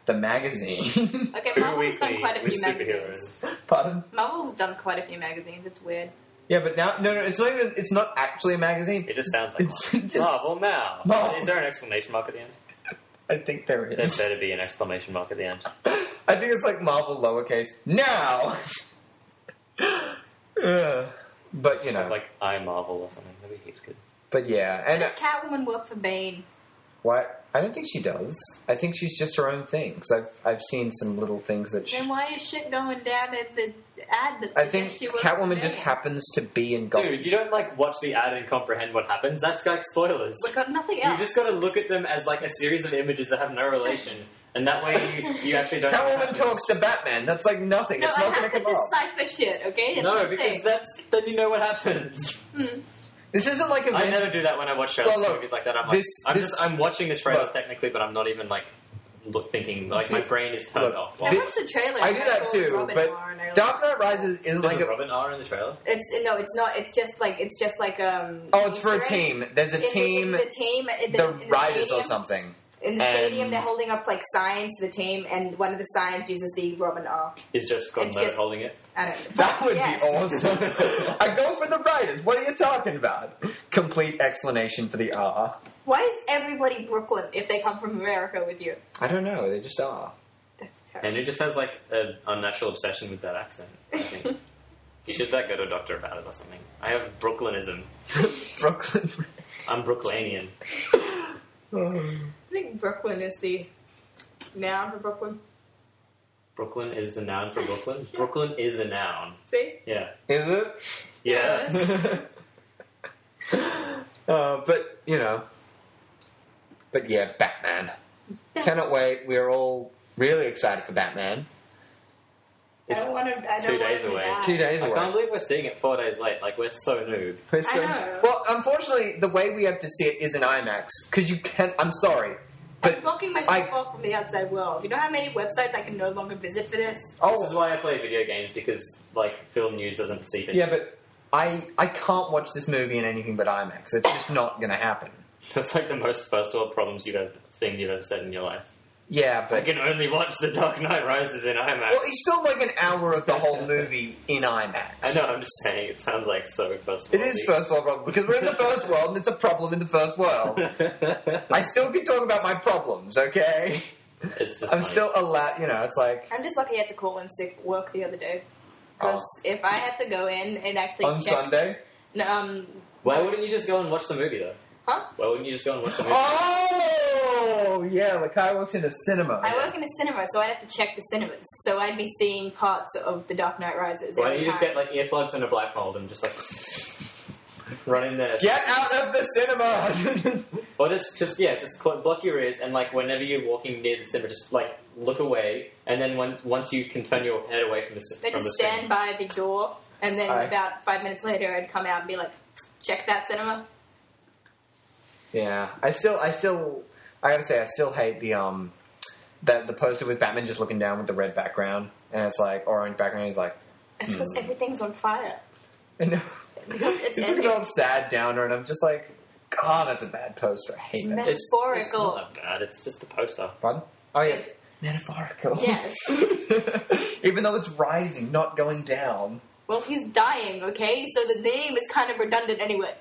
the magazine. Okay, Marvel's done quite a few magazines. Pardon? Marvel's done quite a few magazines. It's weird. Yeah, but now, no, no, it's not even, it's not actually a magazine. It just sounds like It's one. just- Marvel now. Marvel. Is there an exclamation mark at the end? I think there is. there There is. better be an exclamation mark at the end. I think it's like Marvel lowercase. Now! Ugh. but, you know, Like I Marvel or something. That'd be heaps good. but yeah. And Does Catwoman work for Bane? what? I don't think she does. I think she's just her own thing. Because I've, I've seen some little things that she. Then why is shit going down in the ad that I suggests think she works for Catwoman Bane? just happens to be in Gotham. Dude, you don't like watch the ad and comprehend what happens. That's like spoilers. We've got nothing else. You just got to look at them as like a series of images that have no relation, and that way you, you actually don't. know what Catwoman happens. talks to Batman. That's like nothing. no, it's not going have to to come up. decipher shit. Okay, That's No, the because thing. that's then you know what happens. Hmm. This isn't like a. I never do that when I watch shows Well, look, movies like that. I'm like, this- I'm this- just I'm watching the trailer look. technically, but I'm not even like look thinking like my brain is turned look, off. I This- watched the trailer. I do that too, Robin but R like- Dark Knight Rises isn't There's like a a. Robin R in the trailer. It's no, it's not. It's just like it's just like um. Oh, it's for a team. There's a team. the team. The, The the Riders or something. In the And- stadium, they're holding up like signs to the team, and one of the signs uses the Roman R. He's just got It's Mo just- holding it. I don't know. That would Yes. be awesome. I go for the writers. What are you talking about? Complete explanation for the R. Why is everybody Brooklyn if they come from America with you? I don't know. They just are. That's terrible. And he just has like an unnatural obsession with that accent. I think you should like go to a doctor about it or something. I have Brooklynism. Brooklyn. I'm Brooklanian. I think Brooklyn is the noun for Brooklyn. Brooklyn is the noun for Brooklyn. Brooklyn is a noun. See? Yeah. Is it? Yeah. uh, but you know, but yeah, Batman. Cannot wait. We're all really excited for Batman. I don't want to. I don't two want days to away. Die. Two days away. I away. can't believe we're seeing it four days late. Like we're so noob. We're so- know. Well, unfortunately, the way we have to see it is in IMAX because you can't. I'm sorry, I'm but blocking myself I- off from the outside world. You know how many websites I can no longer visit for this? Oh, This is oh why I play video games because like film news doesn't seep it. yeah, but I I can't watch this movie in anything but IMAX. It's just not going to happen. That's like the most first world problems you've ever thing you've ever said in your life. Yeah, but I can only watch The Dark Knight Rises in IMAX. well, it's still like an hour of the whole movie in IMAX. I know. I'm just saying. It sounds like so first. World. It is first world problem because we're in the first world and it's a problem in the first world. I still can talk about my problems, okay? it's just. I'm funny. still allowed, you know, it's like I'm just lucky I had to call in sick work the other day. Because if I had to go in and actually on check, Sunday. um, Why wouldn't you just go and watch the movie though? Huh? Why wouldn't you just go and watch the movie? Oh, yeah, like I works in a cinema. I work in a cinema, so I'd have to check the cinemas. So I'd be seeing parts of The Dark Knight Rises. Why don't you just time. get like earplugs and a blindfold and just like run in there? Get out of the cinema! Or just, just yeah, just cl- block your ears and like whenever you're walking near the cinema, just like look away, and then when, once you can turn your head away from the c- They from just the stand screen, by the door and then Aye. about five minutes later, I'd come out and be like, "Check that cinema." Yeah, I still, I still, I gotta say, I still hate the um, that the poster with Batman just looking down with the red background, and it's like orange background. He's like, It's because everything's on fire. I know. Because it's, It's like an old sad downer, and I'm just like, God, that's a bad poster. I hate that. It's It's metaphorical. not that bad. It's just a poster. Pardon? Oh yeah, metaphorical. Yes. Even though it's rising, not going down. Well, he's dying, okay? So the name is kind of redundant anyway.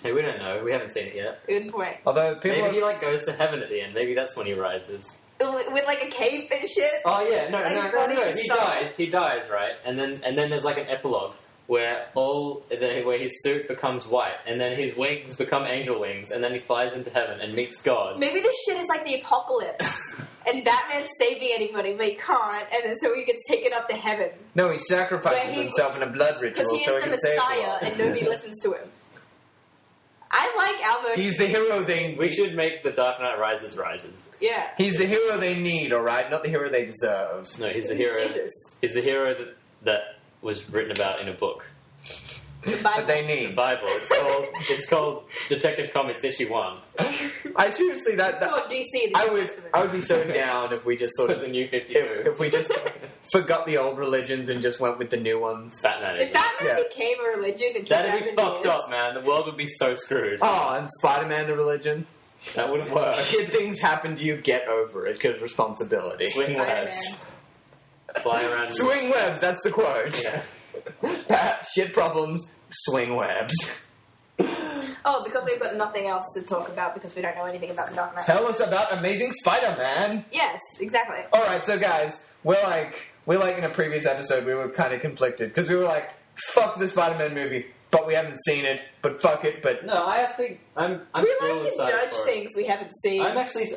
Hey, we don't know. We haven't seen it yet. Good point. Although people, Maybe are- he like goes to heaven at the end. Maybe that's when he rises. With, with, like a cape and shit. Oh yeah, no, Like, no, no, what no. He the song? dies. He dies, right? And then and then there's like an epilogue where all the- where his suit becomes white, and then his wings become angel wings, and then he flies into heaven and meets God. Maybe this shit is like the apocalypse. and Batman's saving anybody, but he can't, and then so he gets taken up to heaven. no, he sacrifices Where he- himself in a blood Because ritual he so he is the can save the Messiah, world. and nobody listens to him. I like Albert. He's the hero they. We should make the Dark Knight Rises rises. yeah. He's the hero they need, all right, not the hero they deserve. No, he's the hero. Jesus. He's the hero that that was written about in a book, The Bible. That they the need. Bible. It's called it's called Detective Comics issue one. I seriously, that, It's that called DC. The I New would, Testament. I would be so down if we just sort of the new Fifty if, if we just forgot the old religions and just went with the new ones. Batman. If Is Batman Yeah. became a religion in That'd 2000 be fucked years, up, man. The world would be so screwed. Oh, and Spider-Man the religion. That wouldn't work. Shit things happen to you, get over it, because responsibility. Swing webs. Fly around. Swing webs, that's the quote. Yeah. Shit problems, swing webs. Oh, because we've got nothing else to talk about because we don't know anything about the Dark Knight. Tell us about Amazing Spider-Man. Yes, exactly. All right, so guys, we're like we're like in a previous episode we were kind of conflicted because we were like, "Fuck the Spider-Man movie," but we haven't seen it. But fuck it. But No, I think I'm. I'm we still like to excited judge for it. things we haven't seen. I'm actually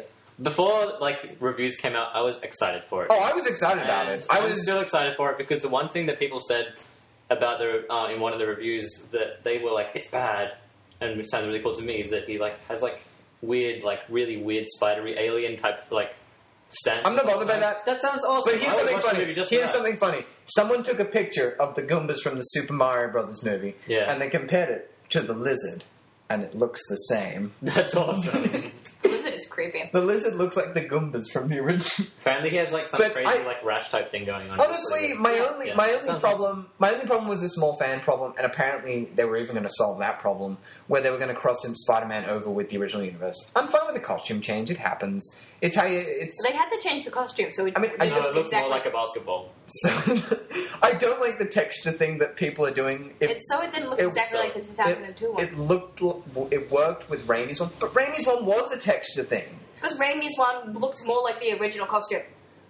before like reviews came out. I was excited for it. oh, I was excited about And it. I I'm was still excited for it because the one thing that people said about the uh, in one of the reviews that they were like it's bad, and which sounds really cool to me is that he like has like weird, like really weird spidery alien type like stance. I'm not bothered by that. That sounds awesome. But here's I would something watch the funny. movie just for Here's that. something funny. Someone took a picture of the Goombas from the Super Mario Brothers movie, Yeah. and they compared it to the lizard, and it looks the same. That's awesome. Lizard is creepy. The lizard looks like the Goombas from the original. Apparently, he has like some But crazy I- like rash type thing going on. Honestly, my Yeah. only Yeah, my that only sounds problem my only problem was a small fan problem, and apparently they were even going to solve that problem where they were going to cross him Spider-Man over with the original universe. I'm fine with the costume change; it happens. It's how you. It's. They had to change the costume, so it, I mean, it I no, looked it looked exactly. more like a basketball. So, I don't like the texture thing that people are doing. It, It's so it didn't look it- exactly so- like the 2002 one. It looked, it worked with Raimi's one, but Raimi's one was a texture thing. because Raimi's one looked more like the original costume.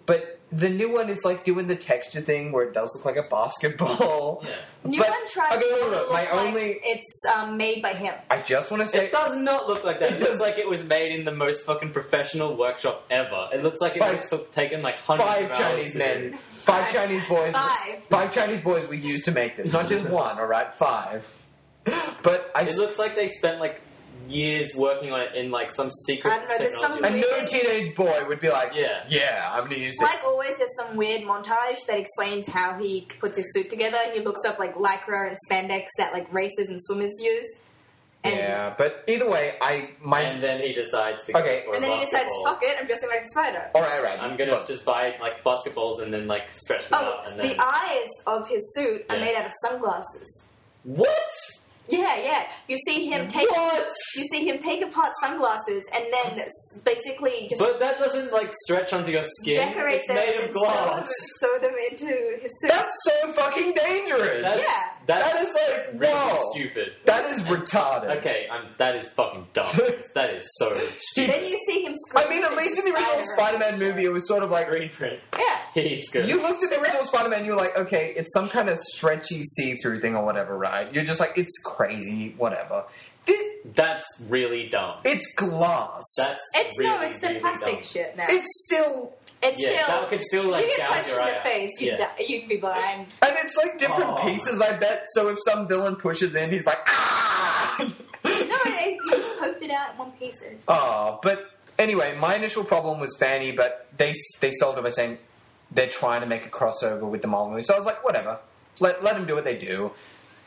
But the new one is like doing the texture thing where it does look like a basketball. Yeah. New But- one tries okay, to look, look look, my like only- it's um, made by him. I just want to say, It does not look like that. It It looks like it was made in the most fucking professional workshop ever. It looks like it Five- was taken like hundreds five of hours Chinese men, five Five. Chinese boys, Five. five Chinese boys we used to make this, not just one. All right, five. But I, It looks like they spent like years working on it in like some secret I don't know, there's technology. some- a no teenage boy would be like, Yeah. yeah, I'm gonna use this. Like always, there's some weird montage that explains how he puts his suit together. He looks up like lycra and spandex that like racers and swimmers use. And, yeah, but either way, I my and then he decides to go Okay. for and a then he decides, basketball. fuck it, I'm dressing like a spider. all right, all right. I'm gonna Look, just buy like basketballs and then like stretch them Oh, out and then the eyes of his suit are Yeah. made out of sunglasses. what? Yeah, yeah. You see him take What? you see him take apart sunglasses and then basically just But that doesn't like stretch onto your skin. decorate it's them made and of then glass. sew, sew them into his suit. That's so fucking dangerous. That's, Yeah. That's That is like really whoa. stupid. That is retarded. Okay, I'm, that is fucking dumb. that is so stupid. then you see him scream. I mean, at least in the original Spider-Man movie, it was sort of like Green print. Yeah. Heaps good. you looked at the original Spider-Man, you were like, okay, it's some kind of stretchy see-through thing or whatever, right? You're just like, it's crazy, whatever. Thi- That's really dumb. It's glass. That's It's really, no, it's the really plastic dumb. shit now. it's still, it's Yeah, still that could still like you get gouge punched your in eye the out. face, you'd, Yeah. die, you'd be blind. and it's like different Oh. pieces, I bet. So if some villain pushes in, he's like, ah. No, it, you just poked it out in one piece. and It's Oh, but anyway, my initial problem was Fanny, but they they solved it by saying they're trying to make a crossover with the Marvel movie. So I was like, whatever. let let them do what they do.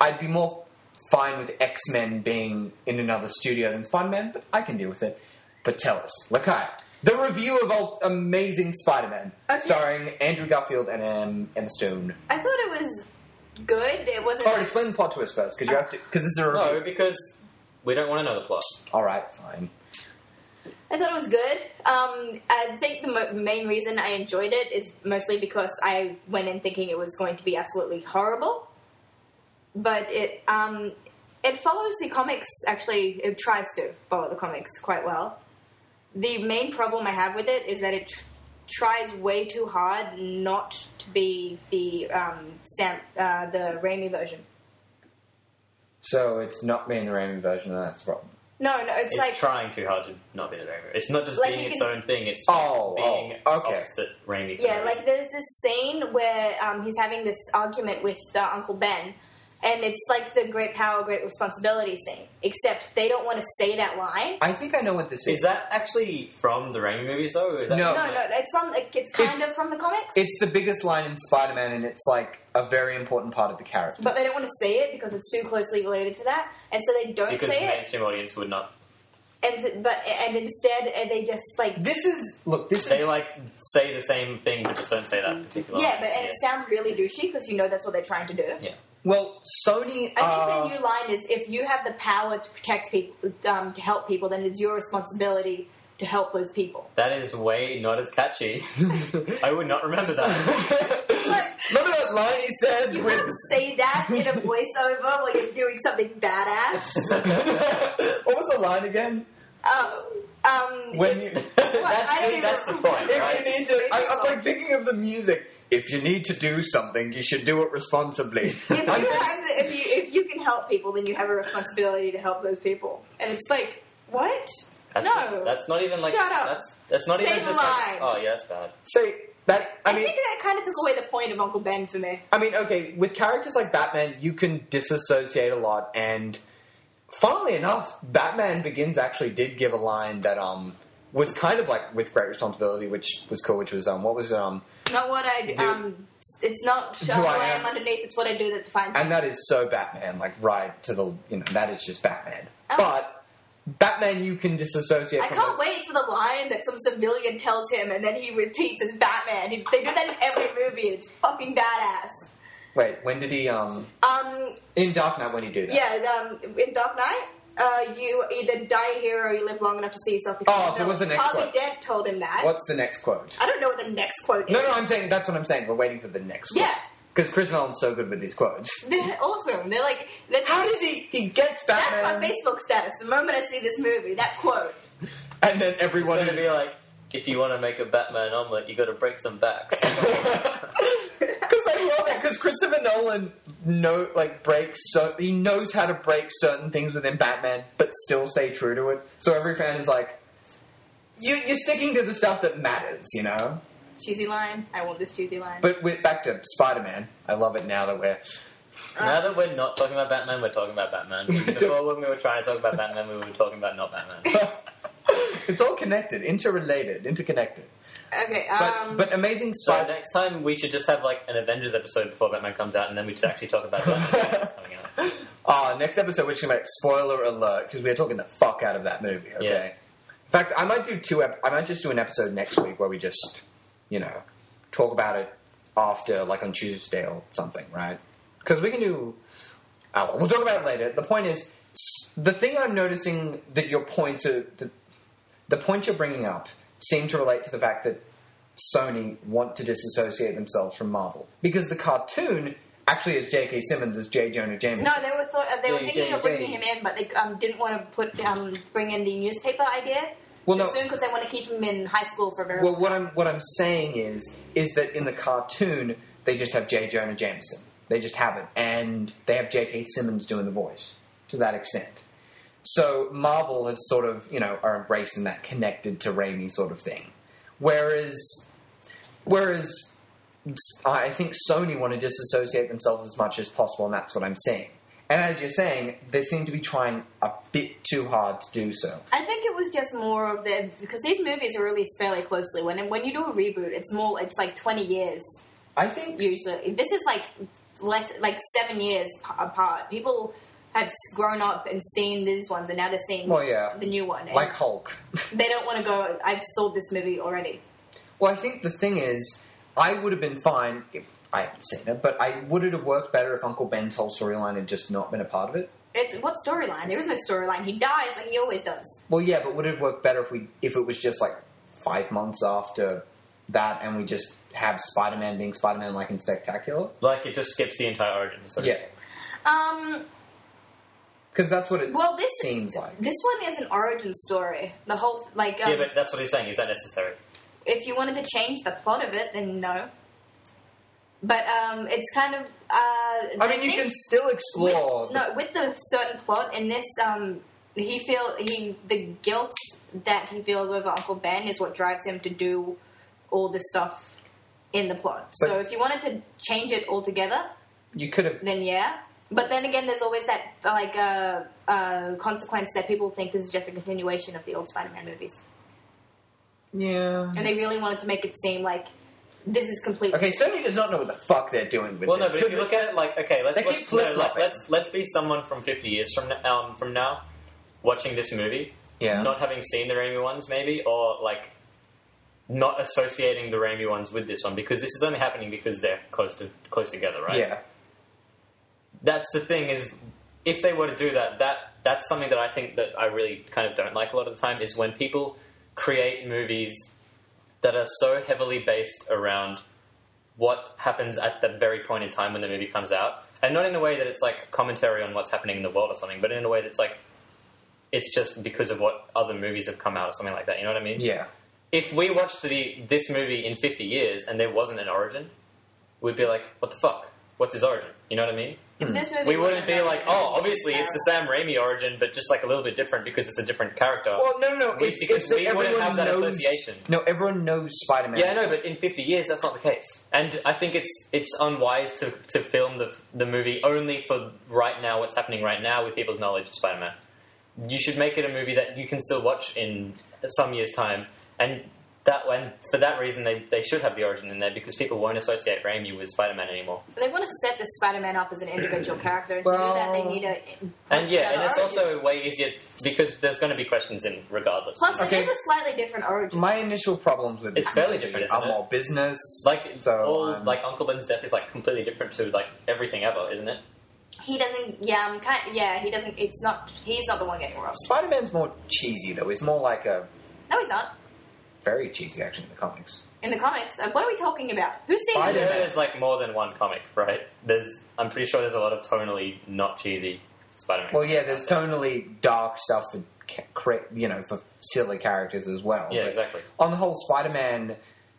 I'd be more fine with X Men being in another studio than Spider Man, but I can deal with it. But tell us, Lakai, the review of Amazing Spider Man, Okay. starring Andrew Garfield and um, Emma Stone. I thought it was good. It wasn't. All right, explain the plot to us first, because you have to, because it's a review. No, because we don't want to know the plot. All right, fine. I thought it was good. Um, I think the mo- main reason I enjoyed it is mostly because I went in thinking it was going to be absolutely horrible. But it um, it follows the comics. Actually, it tries to follow the comics quite well. The main problem I have with it is that it tr- tries way too hard not to be the um, Sam, uh, the Raimi version. So it's not being the Raimi version, and that's the problem. No, no, it's, It's like trying too hard to not be the Raimi. Version. It's not just Like being you its can- own thing. It's Oh, being oh, okay. opposite Raimi. Yeah, like there's this scene where um, he's having this argument with uh, Uncle Ben, and it's like the great power, great responsibility scene. Except they don't want to say that line. I think I know what this is. Is that actually from the Raimi movies though? Or is that No. No, no, it's from like, it's kind It's- of from the comics, It's the biggest line in Spider Man, and it's like a very important part of the character. but they don't want to say it because it's too closely related to that, and so they don't because the say it. mainstream audience would not. And but and instead uh, they just like this is look. This They is like say the same thing, but just don't say that particular. yeah, but and it sounds really douchey because you know that's what they're trying to do. Well, Sony. I think uh, the new line is if you have the power to protect people, um, to help people, then it's your responsibility to help those people. That is way not as catchy. I would not remember that. Remember that line he said You with. can't say that in a voiceover while you're doing something badass. what was the line again? Um, um, When you. What? that's, I see, that's the remember. point, If right? you need to, I, I'm like thinking of the music. If you need to do something, you should do it responsibly. if you have, if you if you can help people, then you have a responsibility to help those people. And it's like, what? That's no, just- that's not even like Shut up. that's that's not Say even the just like line. oh yeah, that's bad. say that. I I, mean, think that kind of took away the point of Uncle Ben for me. I mean, okay, with characters like Batman, you can disassociate a lot, and funnily enough, Batman Begins actually did give a line that um was kind of like with great responsibility, which was cool. Which was um what was it um It's not what I Dude. um. It's not Who who I am. underneath. It's what I do that defines me. and that is so Batman, like right to the you know that is just Batman. Oh. But Batman, you can disassociate. I can't those- wait for the line that some civilian tells him, and then he repeats as Batman. They do that in every movie. It's fucking badass. Wait, when did he um Um, in Dark Knight when he do that? yeah, um, in Dark Knight, uh, you either die a hero or you live long enough to see yourself become Oh, a so villain. what's the next Harvey quote? Dent told him that. What's the next quote? I don't know what the next quote is. No, no, I'm saying that's what I'm saying. We're waiting for the next. quote. Yeah, because Chris Nolan's so good with these quotes. they're awesome. They're like, that's, How does he? He gets back? that's my Facebook status. The moment I see this movie, that quote. and then It's everyone. going to be like if you want to make a Batman omelet, you got to break some backs. Because I love it. Because Christopher Nolan know like breaks so he knows how to break certain things within Batman, but still stay true to it. So every fan is like, you, you're sticking to the stuff that matters, you know. Cheesy line. I want this cheesy line. But with, back to Spider Man, I love it now that we're. now that we're not talking about Batman, we're talking about Batman. Before, when we were trying to talk about Batman, we were talking about not Batman. it's all connected, interrelated, interconnected. Okay. But Um, but Amazing So Spider. next time we should just have like an Avengers episode before Batman comes out, and then we should actually talk about Batman that's coming out. Uh, next episode, we're just gonna make spoiler alert because we are talking the fuck out of that movie. Okay. Yeah. In fact, I might do two. Ep- I might just do an episode next week where we just, you know, talk about it after, like on Tuesday or something, right? Because we can do. Oh, well, we'll talk about it later. The point is, s- the thing I'm noticing that your points are the, the point you're bringing up seem to relate to the fact that Sony want to disassociate themselves from Marvel because the cartoon actually is J.K. Simmons as J. Jonah Jameson. no, they were thought, they were J- thinking J- of bringing J. him in, but they um, didn't want to put um, bring in the newspaper idea Well, too no. soon because they want to keep him in high school for a very Well, long what time. I'm what I'm saying is is that in the cartoon they just have J. Jonah Jameson. They just have it, and they have J.K. Simmons doing the voice to that extent. So Marvel has sort of you know are embracing that connected to Raimi sort of thing, whereas whereas I think Sony want to disassociate themselves as much as possible, and that's what I'm saying. And as you're saying, they seem to be trying a bit too hard to do so. I think it was just more of the because these movies are released fairly closely. When when you do a reboot, it's more it's like twenty years I think usually. This is like less like seven years apart. People have grown up and seen these ones, and now they're seeing Well, yeah. the new one. Like Hulk. they don't want to go. I've sold this movie already. Well, I think the thing is, I would have been fine if I hadn't seen it, but I would it have worked better if Uncle Ben's whole storyline had just not been a part of it? It's what storyline? There is no storyline. He dies like he always does. Well, yeah, but would it have worked better if we if it was just like five months after that and we just have Spider-Man being Spider-Man like in Spectacular? Like it just skips the entire origin. So to Yeah. Um. Because that's what it Well, this seems like. this one is an origin story. The whole like um, yeah, but that's what he's saying. Is that necessary? if you wanted to change the plot of it, then no. But um, it's kind of. Uh, I mean, you can still explore. With, no, with the certain plot in this, um, he feel he the guilt that he feels over Uncle Ben is what drives him to do all this stuff in the plot. so if you wanted to change it altogether, you could have. then yeah. But then again, there's always that like uh, uh, consequence that people think this is just a continuation of the old Spider-Man movies, Yeah. and they really wanted to make it seem like this is completely Okay, Sony does not know what the fuck they're doing with Well, no, this. but if you look at it like, okay, let's They let's, no, like, flip-flopping. let's let's be someone from 50 years from n- um, from now, watching this movie, yeah. not having seen the Raimi ones, maybe, or like not associating the Raimi ones with this one because this is only happening because they're close to close together, right? Yeah. That's the thing is, if they were to do that, that that's something that I think that I really kind of don't like a lot of the time is when people create movies that are so heavily based around what happens at the very point in time when the movie comes out, and not in a way that it's like commentary on what's happening in the world or something, but in a way that's like it's just because of what other movies have come out or something like that. You know what I mean? Yeah. If we watched the this movie in 50 years and there wasn't an origin, we'd be like, what the fuck? What's his origin? You know what I mean? If hmm. this movie We wouldn't be like, oh, obviously it's the Sam Raimi origin, but just like a little bit different because it's a different character. Well, no, no, no. We- It's, because it's we wouldn't have that knows, association. No, everyone knows Spider-Man. yeah, I know, but in 50 years, that's not the case. And I think it's it's unwise to, to film the, the movie only for right now, what's happening right now with people's knowledge of Spider Man. You should make it a movie that you can still watch in some years' time. And that and for that reason, they, they should have the origin in there because people won't associate Raimi with Spider Man anymore. They want to set the Spider-Man up as an individual character, and to do that, they need a. And yeah, and it's origin. also way easier because there's going to be questions in regardless. Plus, Okay. it is a slightly different origin. My initial problems with It's fairly different, are isn't it? more business. like so all I'm- like Uncle Ben's death is like completely different to like everything ever, isn't it? He doesn't. Yeah, I'm kind. yeah, he doesn't. It's not. He's not the one getting robbed. Spider-Man's more cheesy though. He's more like a No, he's not. Very cheesy actually in the comics. In the comics, uh, what are we talking about? Who's seen I know Spider-Man. there's like more than one comic, right? There's, I'm pretty sure there's a lot of tonally not cheesy Spider-Man. Well, yeah, there's tonally dark stuff for ca- cra- you know for silly characters as well. yeah, but exactly. on the whole, Spider-Man,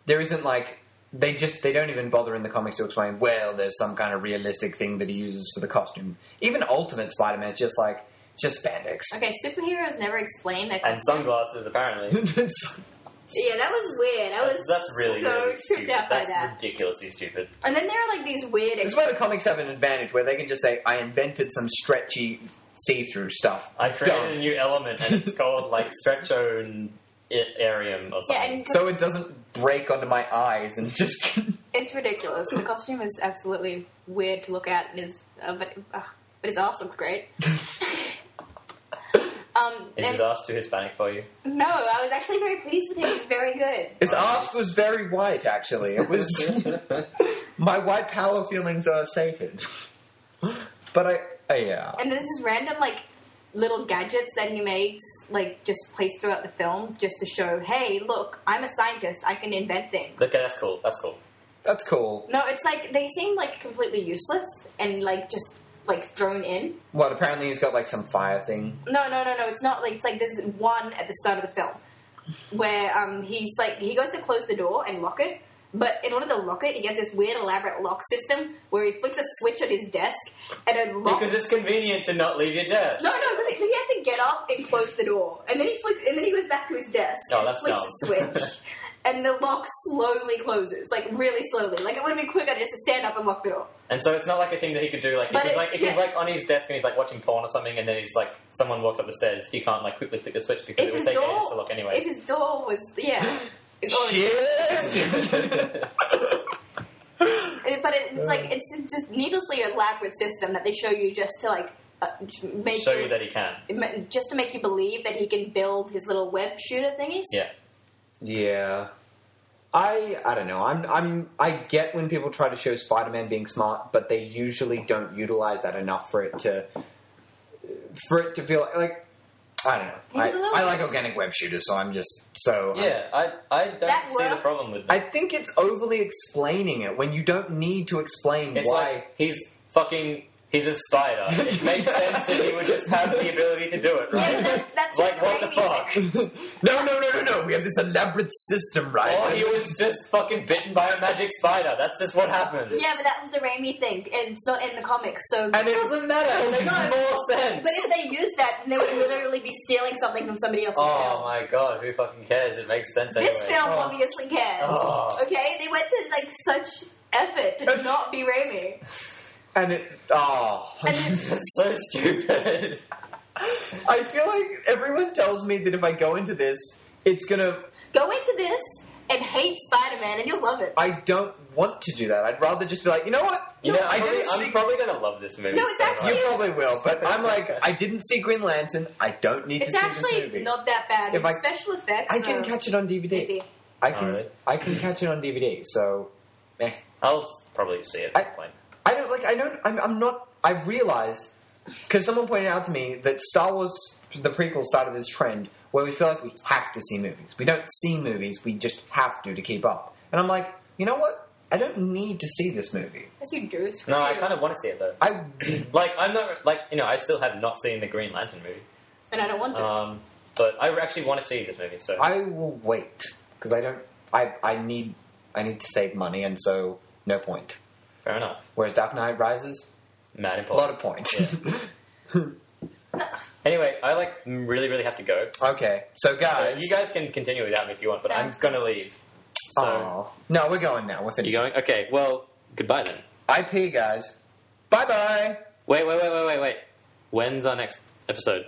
there isn't like they just they don't even bother in the comics to explain. Well, there's some kind of realistic thing that he uses for the costume. Even Ultimate Spider-Man, it's just like it's just spandex. Okay, superheroes never explain their. And sunglasses, apparently. It's- Yeah, that was weird. I was That's, that's really, so really stupid. out by That's that. ridiculously stupid. And then there are like these weird. It's where the comics have an advantage, where they can just say, "I invented some stretchy, see-through stuff." I created Done. a new element, and it's called like Stretcho Arium or yeah, something. and So it doesn't break under my eyes and just. it's ridiculous. The costume is absolutely weird to look at, and is uh, but uh, but his ass looks great. um, Is and- his ass too Hispanic for you? no, I was actually very pleased with him. He's very good. His ass was very white, actually. It was. my white power feelings are sated. But I, uh, yeah. And there's this random like little gadgets that he makes, like just placed throughout the film, just to show, hey, look, I'm a scientist. I can invent things. Okay, that's cool. That's cool. That's cool. No, it's like they seem like completely useless and like just like thrown in. What? Apparently, he's got like some fire thing. No, no, no, no. It's not like it's like there's one at the start of the film where um he's like he goes to close the door and lock it. But in order to lock it, he gets this weird elaborate lock system where he flicks a switch on his desk and it locks. Because it's convenient to not leave your desk. No, no, because he had to get up and close the door, and then he flicks, and then he goes back to his desk. Oh, and that's flicks dumb. the switch, and the lock slowly closes, like really slowly. Like it would have been quicker just to stand up and lock the door. And so it's not like a thing that he could do. Like, But if he's it's- like if he's yeah. like on his desk and he's like watching porn or something, and then he's like someone walks up the stairs, he can't like quickly flick the switch because If it would his take door, ages to lock anyway. if his door was yeah. Shit! But but it's like it's just needlessly elaborate system that they show you just to like uh, make Show you that he can. just to make you believe that he can build his little web shooter thingies. Yeah. Yeah. I I don't know. I'm I'm I get when people try to show Spider-Man being smart, but they usually don't utilize that enough for it to for it to feel like I don't know. He's a little- I, I like organic web shooters, so I'm just so I'm- Yeah, I, I don't That see the worked. problem with that. I think it's overly explaining it when you don't need to explain It's why. like he's fucking. He's a spider. It makes sense that he would just have the ability to do it, right? but that's like, what the fuck? no, no, no, no, no. We have this elaborate system, right? Or he was just fucking bitten by a magic spider. That's just what happens. Yeah, but that was the Raimi thing. and It's not in the comics, so. and It it doesn't matter. Oh it makes No. more sense. but if they used that, then they would literally be stealing something from somebody else's oh film. my god, who fucking cares? It makes sense anyway. This film Oh. obviously cares. Oh. Okay, they went to like such effort to not be Raimi. And it. Oh, And That's so stupid. I feel like everyone tells me that if I go into this, it's gonna. Go into this and hate Spider Man, and you'll love it. I don't want to do that. I'd rather just be like, you know what? You know, I I'm, probably, didn't I'm see. probably gonna love this movie. No, it's so actually- much. You probably will, but I'm like, I didn't see Green Lantern. I don't need It's to see this movie. It's actually not that bad. If The I- special effects. I can catch it on DVD. iffy. I can. Alright. I can catch it on DVD. So, eh. I'll probably see it at some I- point. I don't like. I don't. I'm, I'm not. I realized because someone pointed out to me that Star Wars, the prequel, started this trend where we feel like we have to see movies. We don't see movies. We just have to to keep up. And I'm like, you know what? I don't need to see this movie. Yes, you do. Screw No, I kind of want to see it though. I. Like, I'm not like you know, I still have not seen the Green Lantern movie. And I don't want to. Um, but I actually want to see this movie. So I will wait because I don't. I. I need. I need to save money, and so no point. Fair enough. Whereas Dark Knight Rises, Mad a lot important. of point. Anyway, I like really, really have to go. okay, so So guys, you guys can continue without me if you want, but I'm Sounds gonna leave. So Aw. no, we're going now. We're you finished. going? Okay. Well, goodbye then. IP guys. Bye bye. Wait, wait, wait, wait, wait, wait. When's our next episode?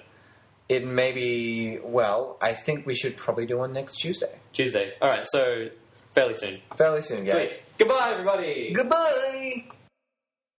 It may be. Well, I think we should probably do one next Tuesday. Tuesday. All right. So fairly soon. Fairly soon, guys. Sweet. Goodbye, everybody. Goodbye.